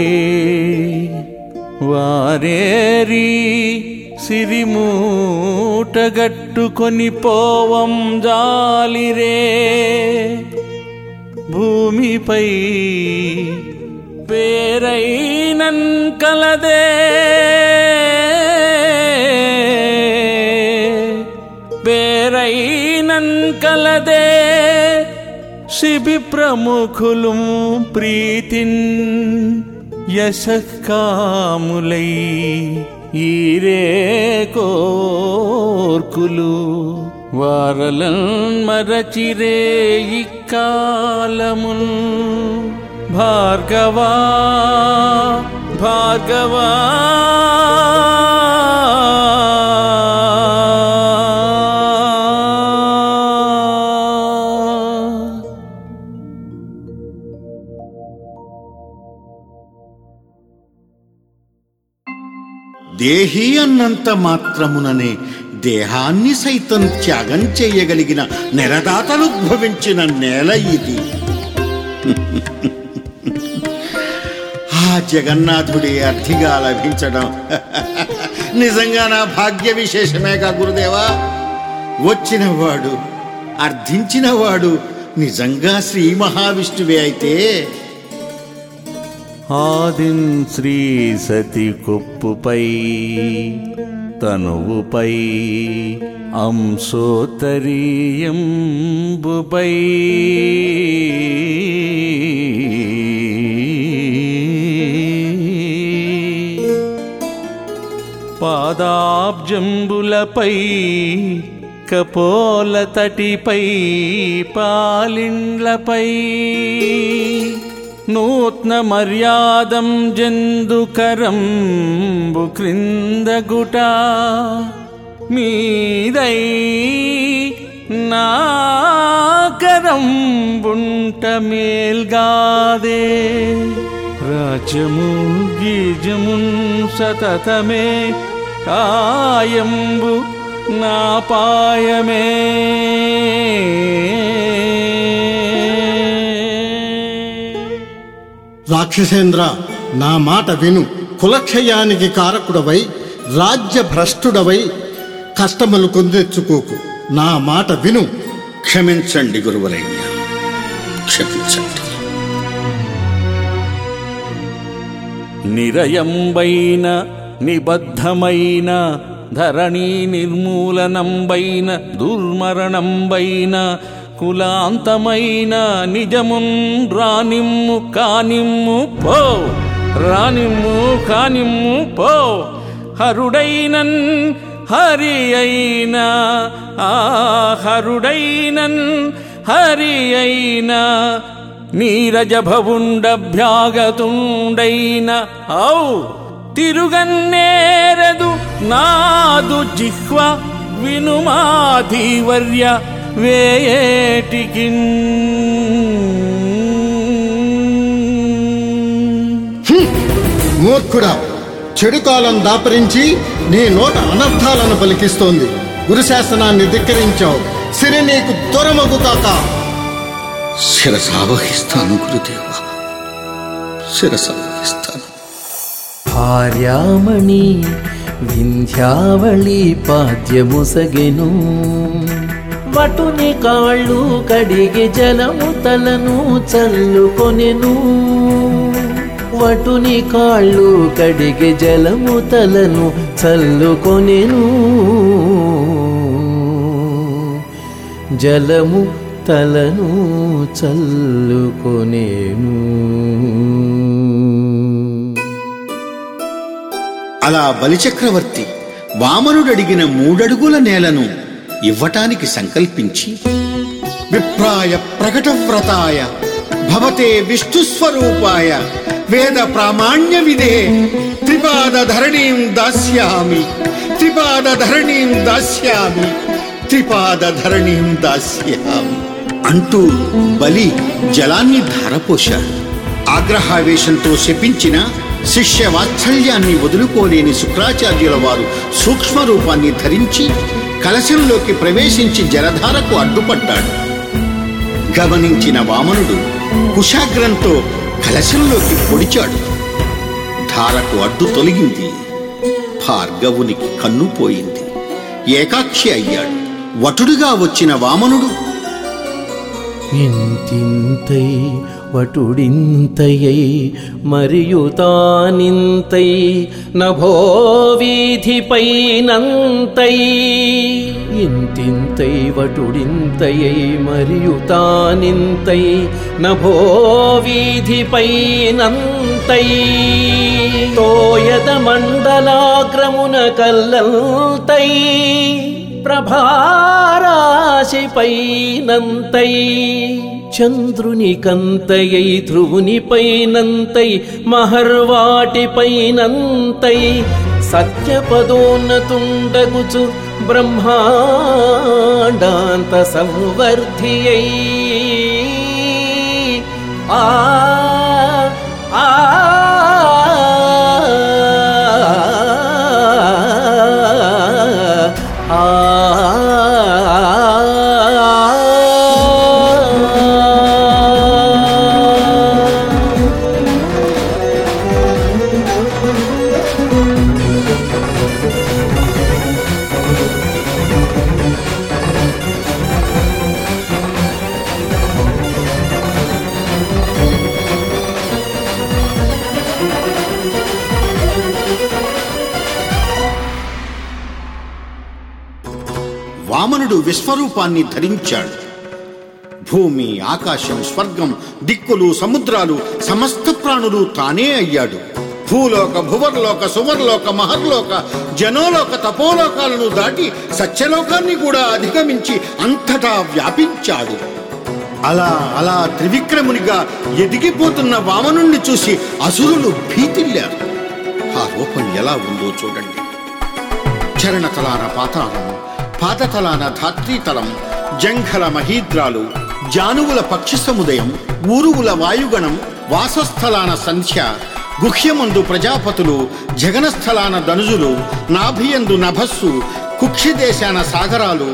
వారేరీ సిరిమూటగట్టుకొని పోవం జాలిరే. భూమిపై పేరైనన్ కలదే. కలదే శిబి ప్రముఖులు ప్రీతిన్ యశకాములై ఈరే కోర్కులు వారలన్ మరచిరే ఇక్కాలమున్. భార్గవా భార్గవా. దేహి అన్నంత మాత్రముననే దేహాన్ని సైతం త్యాగం చేయగలిగిన నెరదాతలు ఉద్భవించిన నేల ఇది. <laughs> ఆ జగన్నాథుడి అర్థిగా లభించడం. <laughs> నిజంగా నా భాగ్య విశేషమేగా గురుదేవా. వచ్చినవాడు అర్థించినవాడు నిజంగా శ్రీ మహావిష్ణువే అయితే. ఆదిన్ శ్రీ సతి కొప్పుపై తనువుపై అంశోత్తరీయంబుపై పాదాబ్జంబులపై కపోల తటిపై పాలిండ్లపై నూత్న మర్యాదం జందుకరంబు క్రిందగుట మీదై నాకరంబుంట మేల్గాదే. రాజ్యము గీజమున్ సతతమే కాయంబు నా పాయమే రాక్షసేంద్ర నా మాట విను. కులక్షయానికి కారకుడవై రాజ్య భ్రష్టుడవై కష్టములు కొందెచ్చుకోకు నా మాట విను. క్షమించండి గురువరైన్య క్షమించండి. నిరయంబైన నిబద్ధమైన ధరణి నిర్మూలనంబైన దుర్మరణంబైన కులాంతమైన నిజమున్ రానిమ్ము కానిమ్ము పో. రానిమ్ము కానిమ్ము పో. హరుడైనన్ హరి అయినా ఆ హరుడైనన్ హరి అయినా నీరజభవుండభ్యాగతుండైన ఔ. తిరుగన్నేరదు నాదు జిహ్వ వినుమాధీవర్య వేయేటికి మూర్ఖుడా చెడు కాలం దాపరించి నీ నోట అనర్థాలను పలికిస్తోంది. గురుశాసనాన్ని ధిక్కరించావు. సిరి నీకు దొరమగు కాక. శిరసావహిస్తాను గురుదేవ. శిరసావహిస్తాను భార్యామణి వింధ్యావళి పాద్యముసగెను. వటుని కాళ్ళు కడిగి జలము తలను చల్లుకొనెను. వటుని కాళ్ళు కడిగి జలము తలను చల్లుకొనెను. జలము తలను చల్లుకొనేను. అలా బలిచక్రవర్తి వామనుడడిగిన మూడడుగుల నేలను ఇవ్వటానికి సంకల్పించి విప్రాయ ప్రకటవ్రతాయ భవతే విష్ణుస్వరూపాయ వేద ప్రామాణ్య విదే త్రిపాద ధరణీం దాస్యామి త్రిపాద ధరణీం దాస్యామి త్రిపాద ధరణీం దాస్యామి. అంటూ బలి జలాన్ని ధారపోశాడు ఆగ్రహావేశంతో శపించిన శిష్య వాత్సల్యాన్ని వదులుకోలేని శుక్రాచార్యుల వారు సూక్ష్మ రూపాన్ని ధరించి కలశంలోకి ప్రవేశించి జలధారకు అడ్డుపడ్డాడు. గమనించిన వామనుడు కుశాగ్రంతో కలశంలోకి పొడిచాడు. ధారకు అడ్డు తొలగింది. భార్గవునికి కన్ను పోయింది. ఏకాక్షి అయ్యాడు. వటుడుగా వచ్చిన వామనుడు ఇంతింతై వటుడింతయై మరియు తానింతై నభో వీధిపైనంతై ఇంతింతై వటుడింతయై మరియు తానింతై నభో వీధిపైనంతై తోయద మండలాగ్రమున కల్లంతై ప్రభారాశిపైనంతై. చంద్రుని కంతయై ధ్రువుని పైనంతై మహర్వాటిపైనంతై సత్యపదోన్నతుండగుచు బ్రహ్మాండాంత సంవర్ధియై ఆ ఆ వామనుడు విశ్వరూపాన్ని ధరించాడు. భూమి ఆకాశం స్వర్గం దిక్కులు సముద్రాలు సమస్త ప్రాణులు తానే అయ్యాడు. భూలోక భువర్లోక సువర్లోక మహర్లోక జనోలోక తపోలోకాలను దాటి సత్యలోకాన్ని కూడా అధిగమించి అంతటా వ్యాపించాడు. అలా అలా త్రివిక్రమునిగా ఎదిగిపోతున్న వామనుణ్ణి చూసి అసురులు భీతిల్లారు. ఆ రూపం ఎలా ఉందో చూడండి. చరణతలాన పాతాళం పాదతలాన ధాత్రీతలం జంఘల మహీద్రాలు జానువుల పక్షి సముదయం ఊరువుల వాయుగణం వాసస్థలాన సంధ్య గుహ్యమందు ప్రజాపతులు జగనస్థలాన ధనుజులు నాభియందు నభస్సు కుక్షిదేశాన సాగరాలు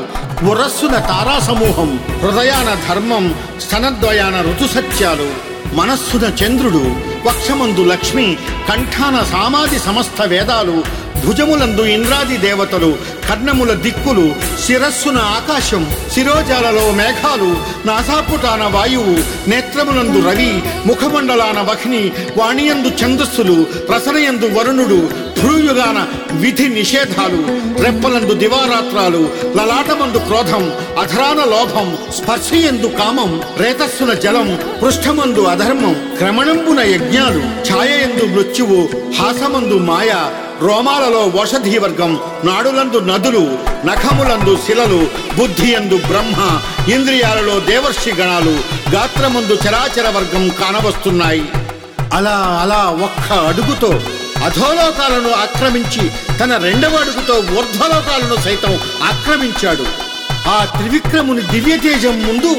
ఉరస్సున తారా సమూహం హృదయాన ధర్మం స్తనద్వయాన ఋతుసత్యాలు మనస్సున చంద్రుడు వక్షమందు లక్ష్మి కంఠాన సామాజి సమస్త వేదాలు భుజములందు ఇంద్రాది దేవతలు కర్ణముల దిక్కులు శిరస్సున ఆకాశం శిరోజాలలో మేఘాలు నాసాపుటాన వాయువు నేత్రములందు రవి ముఖమండలాన వహ్ని వాణియందు ఛందస్సులు రసనయందు వరుణుడు భ్రూయుగాన విధి నిషేధాలు రెప్పలందు దివారాత్రాలు లలాటమందు క్రోధం అధరాన లోభం స్పర్శయందు కామం రేతస్సున జలం పృష్ఠమందు అధర్మం క్రమణంబున యజ్ఞాలు ఛాయయందు మృత్యువు హాసమందు మాయ రోమాలలో ఓషధీ వర్గం నాడులందు నదులు నఖములందు శిలలు బుద్ధియందు బ్రహ్మ ఇంద్రియాలలో దేవర్షి గణాలు గాత్రమందు చరాచర వర్గం కానవస్తున్నాయి. అలా అలా ఒక్క అడుగుతో అధోలోకాలను ఆక్రమించి తన రెండవ అడుగుతో ఊర్ధ్వలోకాలను సైతం ఆక్రమించాడు. ఆ త్రివిక్రముని దివ్య తేజం ముందు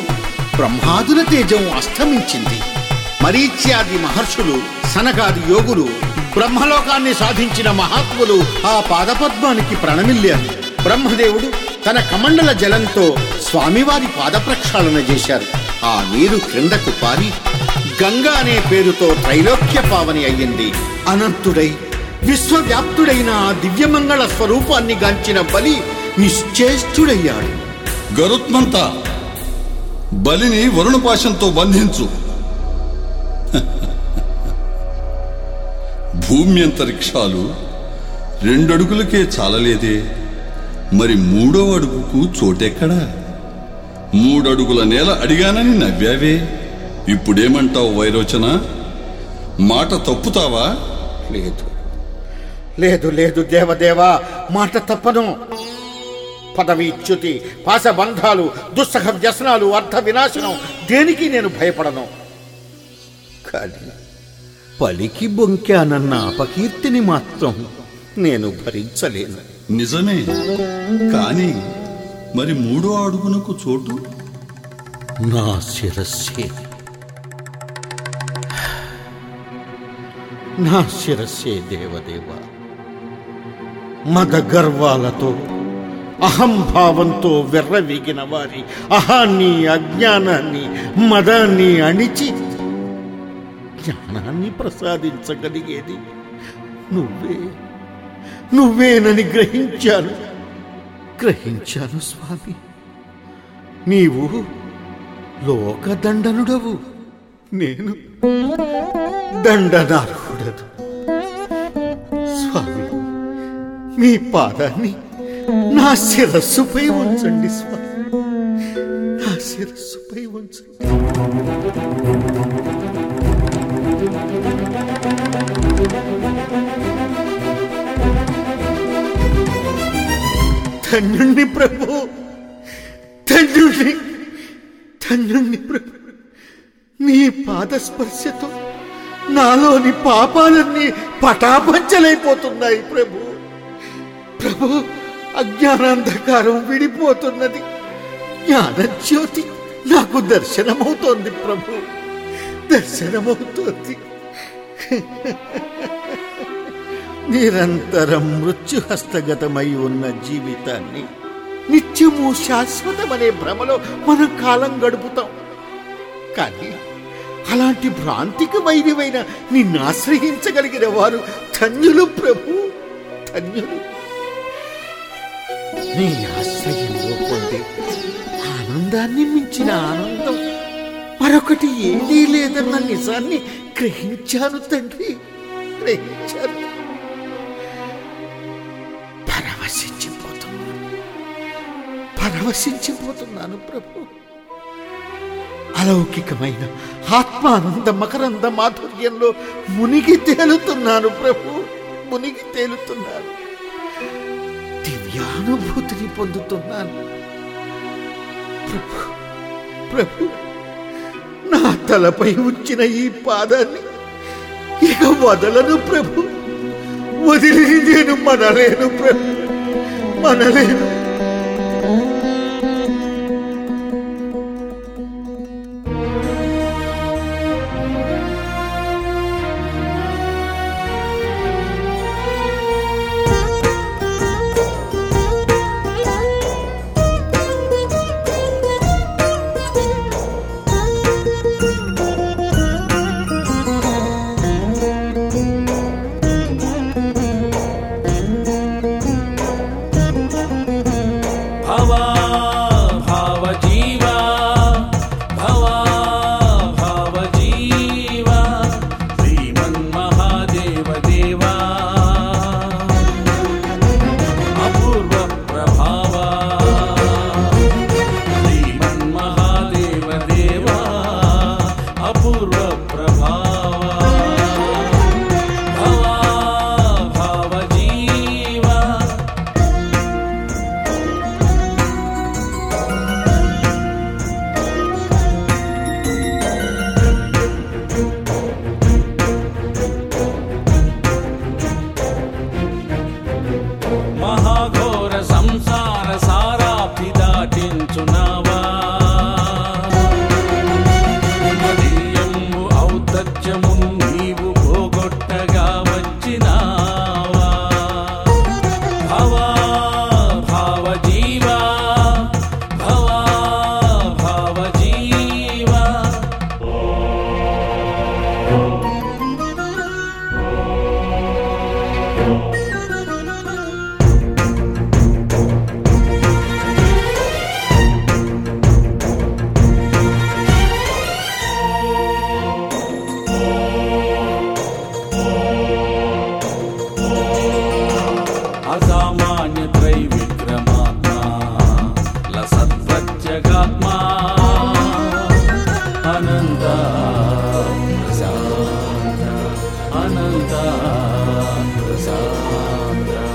బ్రహ్మాదుల తేజం అస్తమించింది. మరీచ్యాది మహర్షులు సనకాది యోగులు బ్రహ్మలోకాన్ని సాధించిన మహాత్ములు ఆ పాదపద్మానికి ప్రణమిల్లారు బ్రహ్మదేవుడు తన కమండల జలంతో స్వామివారి పాద ప్రక్షాళన చేశారు. ఆ నీరు క్రిందకు పారి గంగా అనే పేరుతో త్రైలోక్య పావని అయ్యింది. అనంతుడై విశ్వవ్యాప్తుడైన ఆ దివ్యమంగళ స్వరూపాన్ని గాంచిన బలి నిశ్చేష్టుడయ్యాడు. గరుత్మంత బలిని వరుణపాశంతో బంధించు. భూమి అంతరిక్షాలు రెండడుగులకే చాలలేదే. మరి మూడో అడుగుకు చోటెక్కడా? మూడడుగుల నేల అడిగానని నవ్వావే. ఇప్పుడేమంటావు వైరోచన? మాట తప్పుతావా? లేదు. లేదు లేదు దేవదేవా మాట తప్పను. పదవి చ్యుతి పాశబంధాలు దుస్సహ వ్యసనాలు అర్థ వినాశనం దేనికి నేను భయపడను? కానీ పలికి బొంకానన్న అపకీర్తిని మాత్రం నేను భరించలేను. నిజమే. కాని మరి మూడో అడుగునకు చోటు? నా శిరస్సే. నా శిరస్సే దేవదేవ. మద గర్వాలతో అహంభావంతో వెర్రవీగిన వారి అహాన్ని అజ్ఞానాన్ని మదాన్ని అణిచి జ్ఞానాన్ని ప్రసాదించగలిగేది. నువ్వే. నువ్వేనని గ్రహించాను. గ్రహించాను స్వామి. నీవు లోకదండనుడవు. నేను దండనార్హుడను. స్వామి మీ పాదాన్ని నా శిరస్సుపై ఉంచండి స్వామి. నా శిరస్సుపై ఉంచండి. ధన్యుణ్ణి ప్రభు. ధన్యుణ్ణి. ధన్యుణ్ణి ప్రభు. నీ పాదస్పర్శతో నాలోని పాపాలన్నీ పటాపంచలైపోతున్నాయి ప్రభు. ప్రభు అజ్ఞానాంధకారం విడిపోతున్నది. జ్ఞానజ్యోతి నాకు దర్శనమవుతోంది ప్రభు. దర్శనమవుతోంది నిరంతరం మృత్యుహస్తగతమై ఉన్న జీవితాన్ని నిత్యము శాశ్వతమనే భ్రమలో మనం కాలం గడుపుతాం. కానీ అలాంటి భ్రాంతికి వైద్యమైన నిన్ను ఆశ్రయించగలిగిన వారు ధన్యులు ప్రభు ధన్యులు. నీ ఆశ్రయంలో పొందే ఆనందాన్ని మించిన ఆనందం మరొకటి ఏదీ లేదన్న నిజాన్ని గ్రహించాను తండ్రి. గ్రహించాను. పరవశించిపోతున్నాను. పరవశించిపోతున్నాను ప్రభు. అలౌకికమైన ఆత్మానంద మకరంద మాధుర్యంలో మునిగి తేలుతున్నాను ప్రభు. మునిగి తేలుతున్నాను. దివ్యానుభూతిని పొందుతున్నాను. ప్రభు ప్రభు. నా తలపై ఉంచిన ఈ పాదాన్ని ఇక వదలను ప్రభు. వదిలి నేను మనలేను ప్రభు. మనలేను. Santa, Santa.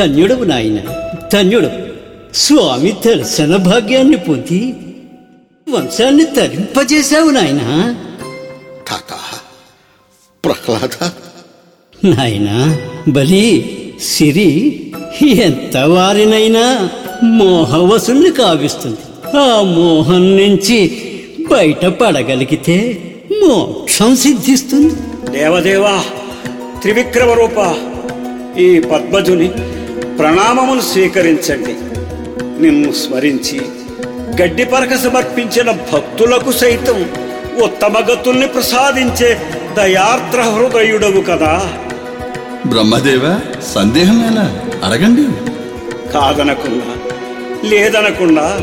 ధన్యుడవు నాయన. ధన్యుడు స్వామి దర్శన భాగ్యాన్ని పొంది వంశాన్ని తరింపజేశావు నాయనా. తాత ప్రహ్లాద. నాయనా బలి సిరి ఎంత వారినైనా మోహవసుల్ని కావిస్తుంది. ఆ మోహం నుంచి బయటపడగలిగితే మోక్షం సిద్ధిస్తుంది. దేవదేవా త్రివిక్రమ రూప ఈ పద్మజుని ప్రణామములు స్వీకరించండి. నిన్ను స్మరించి గడ్డి పరక సమర్పించిన భక్తులకు సైతం ఉత్తమ గతుల్ని ప్రసాదించే దయార్ద్ర హృదయుడవు కదా. బ్రహ్మదేవ సందేహమేలా అడగండి. కాదనకుండా లేదనకుండా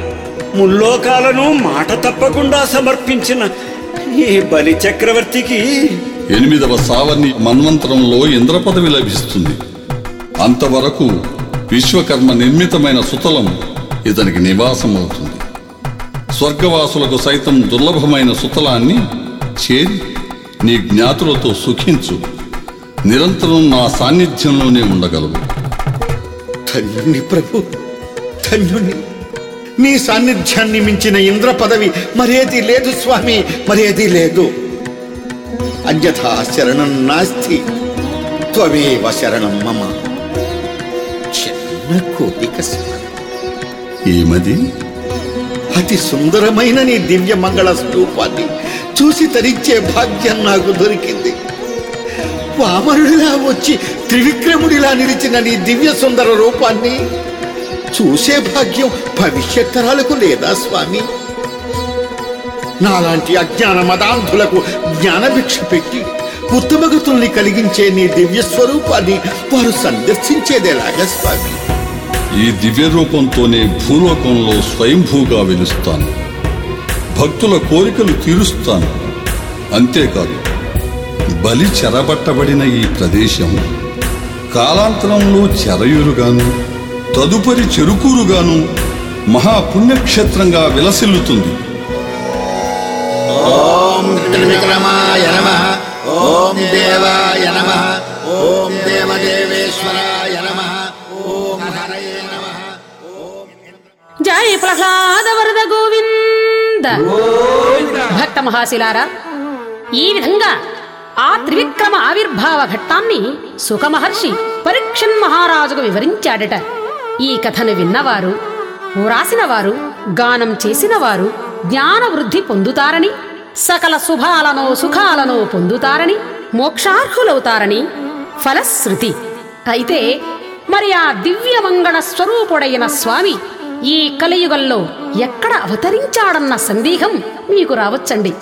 ముల్లోకాలను మాట తప్పకుండా సమర్పించిన ఈ బలి చక్రవర్తికి ఎనిమిదవ సావర్ణి మన్వంతరంలో ఇంద్ర పదవి లభిస్తుంది. అంతవరకు విశ్వకర్మ నిర్మితమైన సుతలం ఇతనికి నివాసం అవుతుంది స్వర్గవాసులకు సైతం దుర్లభమైన సుతలాన్ని చేరి నీ జ్ఞాతులతో సుఖించు. నిరంతరం నా సాన్నిధ్యంలోనే ఉండగలవు. ధన్యుణ్ణి ప్రభు ధన్యుణ్ణి. నీ సాన్నిధ్యాన్ని మించిన ఇంద్ర పదవి మరేది లేదు స్వామి మరేది లేదు. అన్యథా శరణం నాస్తి. త్వమేవ శరణం మమ. కోరిక ఏమది? అతి సుందరమైన నీ దివ్య మంగళ స్తూపాన్ని చూసి తరించే భాగ్యం నాకు దొరికింది. వామనుడిలా వచ్చి త్రివిక్రముడిలా నిలిచిన నీ దివ్య సుందర రూపాన్ని చూసే భాగ్యం భవిష్యత్ తరాలకు లేదా స్వామి? నాలాంటి అజ్ఞాన మదాంధులకు జ్ఞానభిక్ష పెట్టి ఉత్తమగతుల్ని కలిగించే నీ దివ్య స్వరూపాన్ని వారు సందర్శించేదేలాగా స్వామి? ఈ దివ్య రూపంతోనే భూలోకంలో స్వయంభూగా వెలుస్తాను. భక్తుల కోరికలు తీరుస్తాను. అంతేకాదు బలి చెరబట్టబడిన ఈ ప్రదేశం కాలాంతరంలో చెరయూరుగాను తదుపరి చెరుకూరుగాను మహాపుణ్యక్షేత్రంగా విలసిల్లుతుంది. ఓం త్రివిక్రమాయ నమ. ఓం దేవాయ నమ. ఓం జయ ప్రహ్లాద వరద గోవింద. భక్త మహాశిలారా ఈ విధంగా ఆ త్రివిక్రమ ఆవిర్భావ ఘట్టాన్ని సుఖమహర్షి పరీక్షన్ మహారాజుకు వివరించాడట. ఈ కథను విన్నవారు రాసినవారు గానం చేసినవారు జ్ఞాన వృద్ధి పొందుతారని సకల శుభాలను సుఖాలను పొందుతారని మోక్షార్హులవుతారని ఫలశ్రుతి. అయితే మరి ఆ దివ్యమంగళ స్వరూపుడైన స్వామి ఈ కలియుగంలో ఎక్కడ అవతరించాడన్న సందేహం మీకు రావచ్చండి.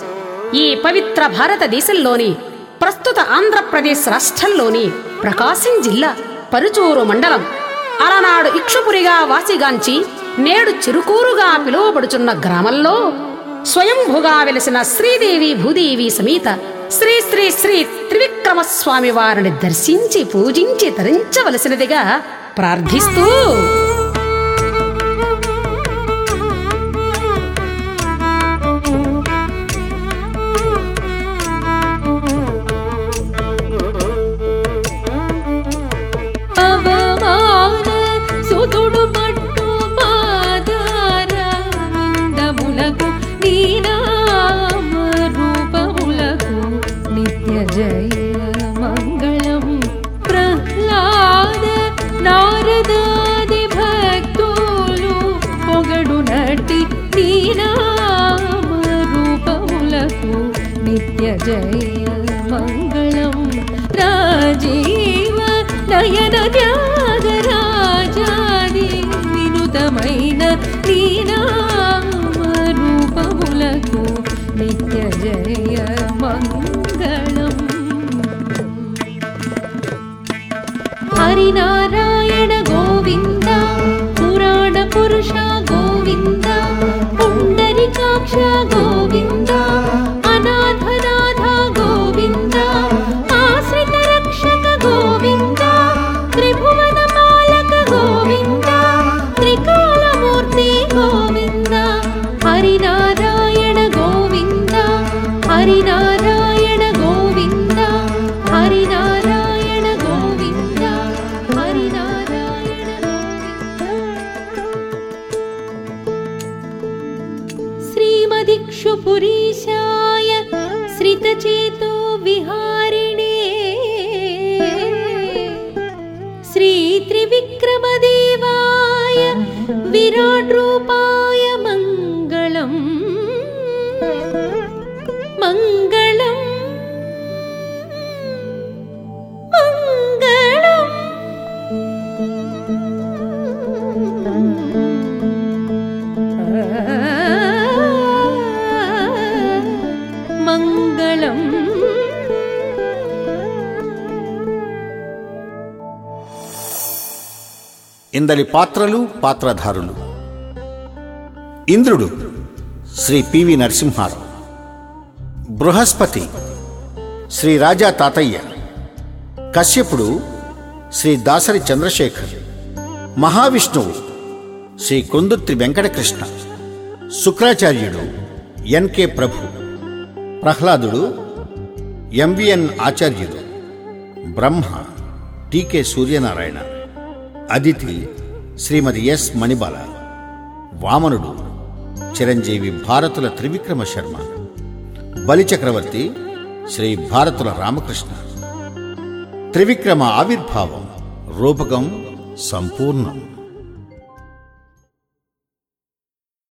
ఈ పవిత్ర భారతదేశంలోని ప్రస్తుత ఆంధ్రప్రదేశ్ రాష్ట్రంలోని ప్రకాశం జిల్లా పరుచూరు మండలం అలనాడు ఇక్షుపురిగా వాసిగాంచి నేడు చిరుకూరుగా పిలువబడుచున్న గ్రామంలో స్వయంభుగా వెలిసిన శ్రీదేవి భూదేవి సమేత శ్రీ శ్రీ శ్రీ త్రివిక్రమ స్వామి వారిని దర్శించి పూజించి తరించవలసినదిగా ప్రార్థిస్తూ जय मङ्गलं राजीव नयनत्यागराजानि विनुतमैन लीनामरूपमुलको नित्य जय मङ्गलम् हरिनारायण गोविन्द पुराणपुरुष गोविन्द पुण्डरिकाक्ष गोविन्द ఇందలి పాత్రలు పాత్రధారులు. ఇంద్రుడు శ్రీ పివి నరసింహారావు. బృహస్పతి శ్రీ రాజా తాతయ్య. కశ్యపుడు శ్రీ దాసరి చంద్రశేఖర్. మహావిష్ణువు శ్రీ కొందుత్రి వెంకటకృష్ణ. శుక్రాచార్యుడు ఎన్కే ప్రభు. ప్రహ్లాదుడు ఎంవిఎన్ ఆచార్యుడు Brahma T K Suryanarayana. Aditi Shrimati S Manibala వామనుడు చిరంజీవి భారతుల త్రివిక్రమ శర్మ బలిచక్రవర్తి శ్రీ భారతుల రామకృష్ణ. త్రివిక్రమ ఆవిర్భావం రూపకం సంపూర్ణం.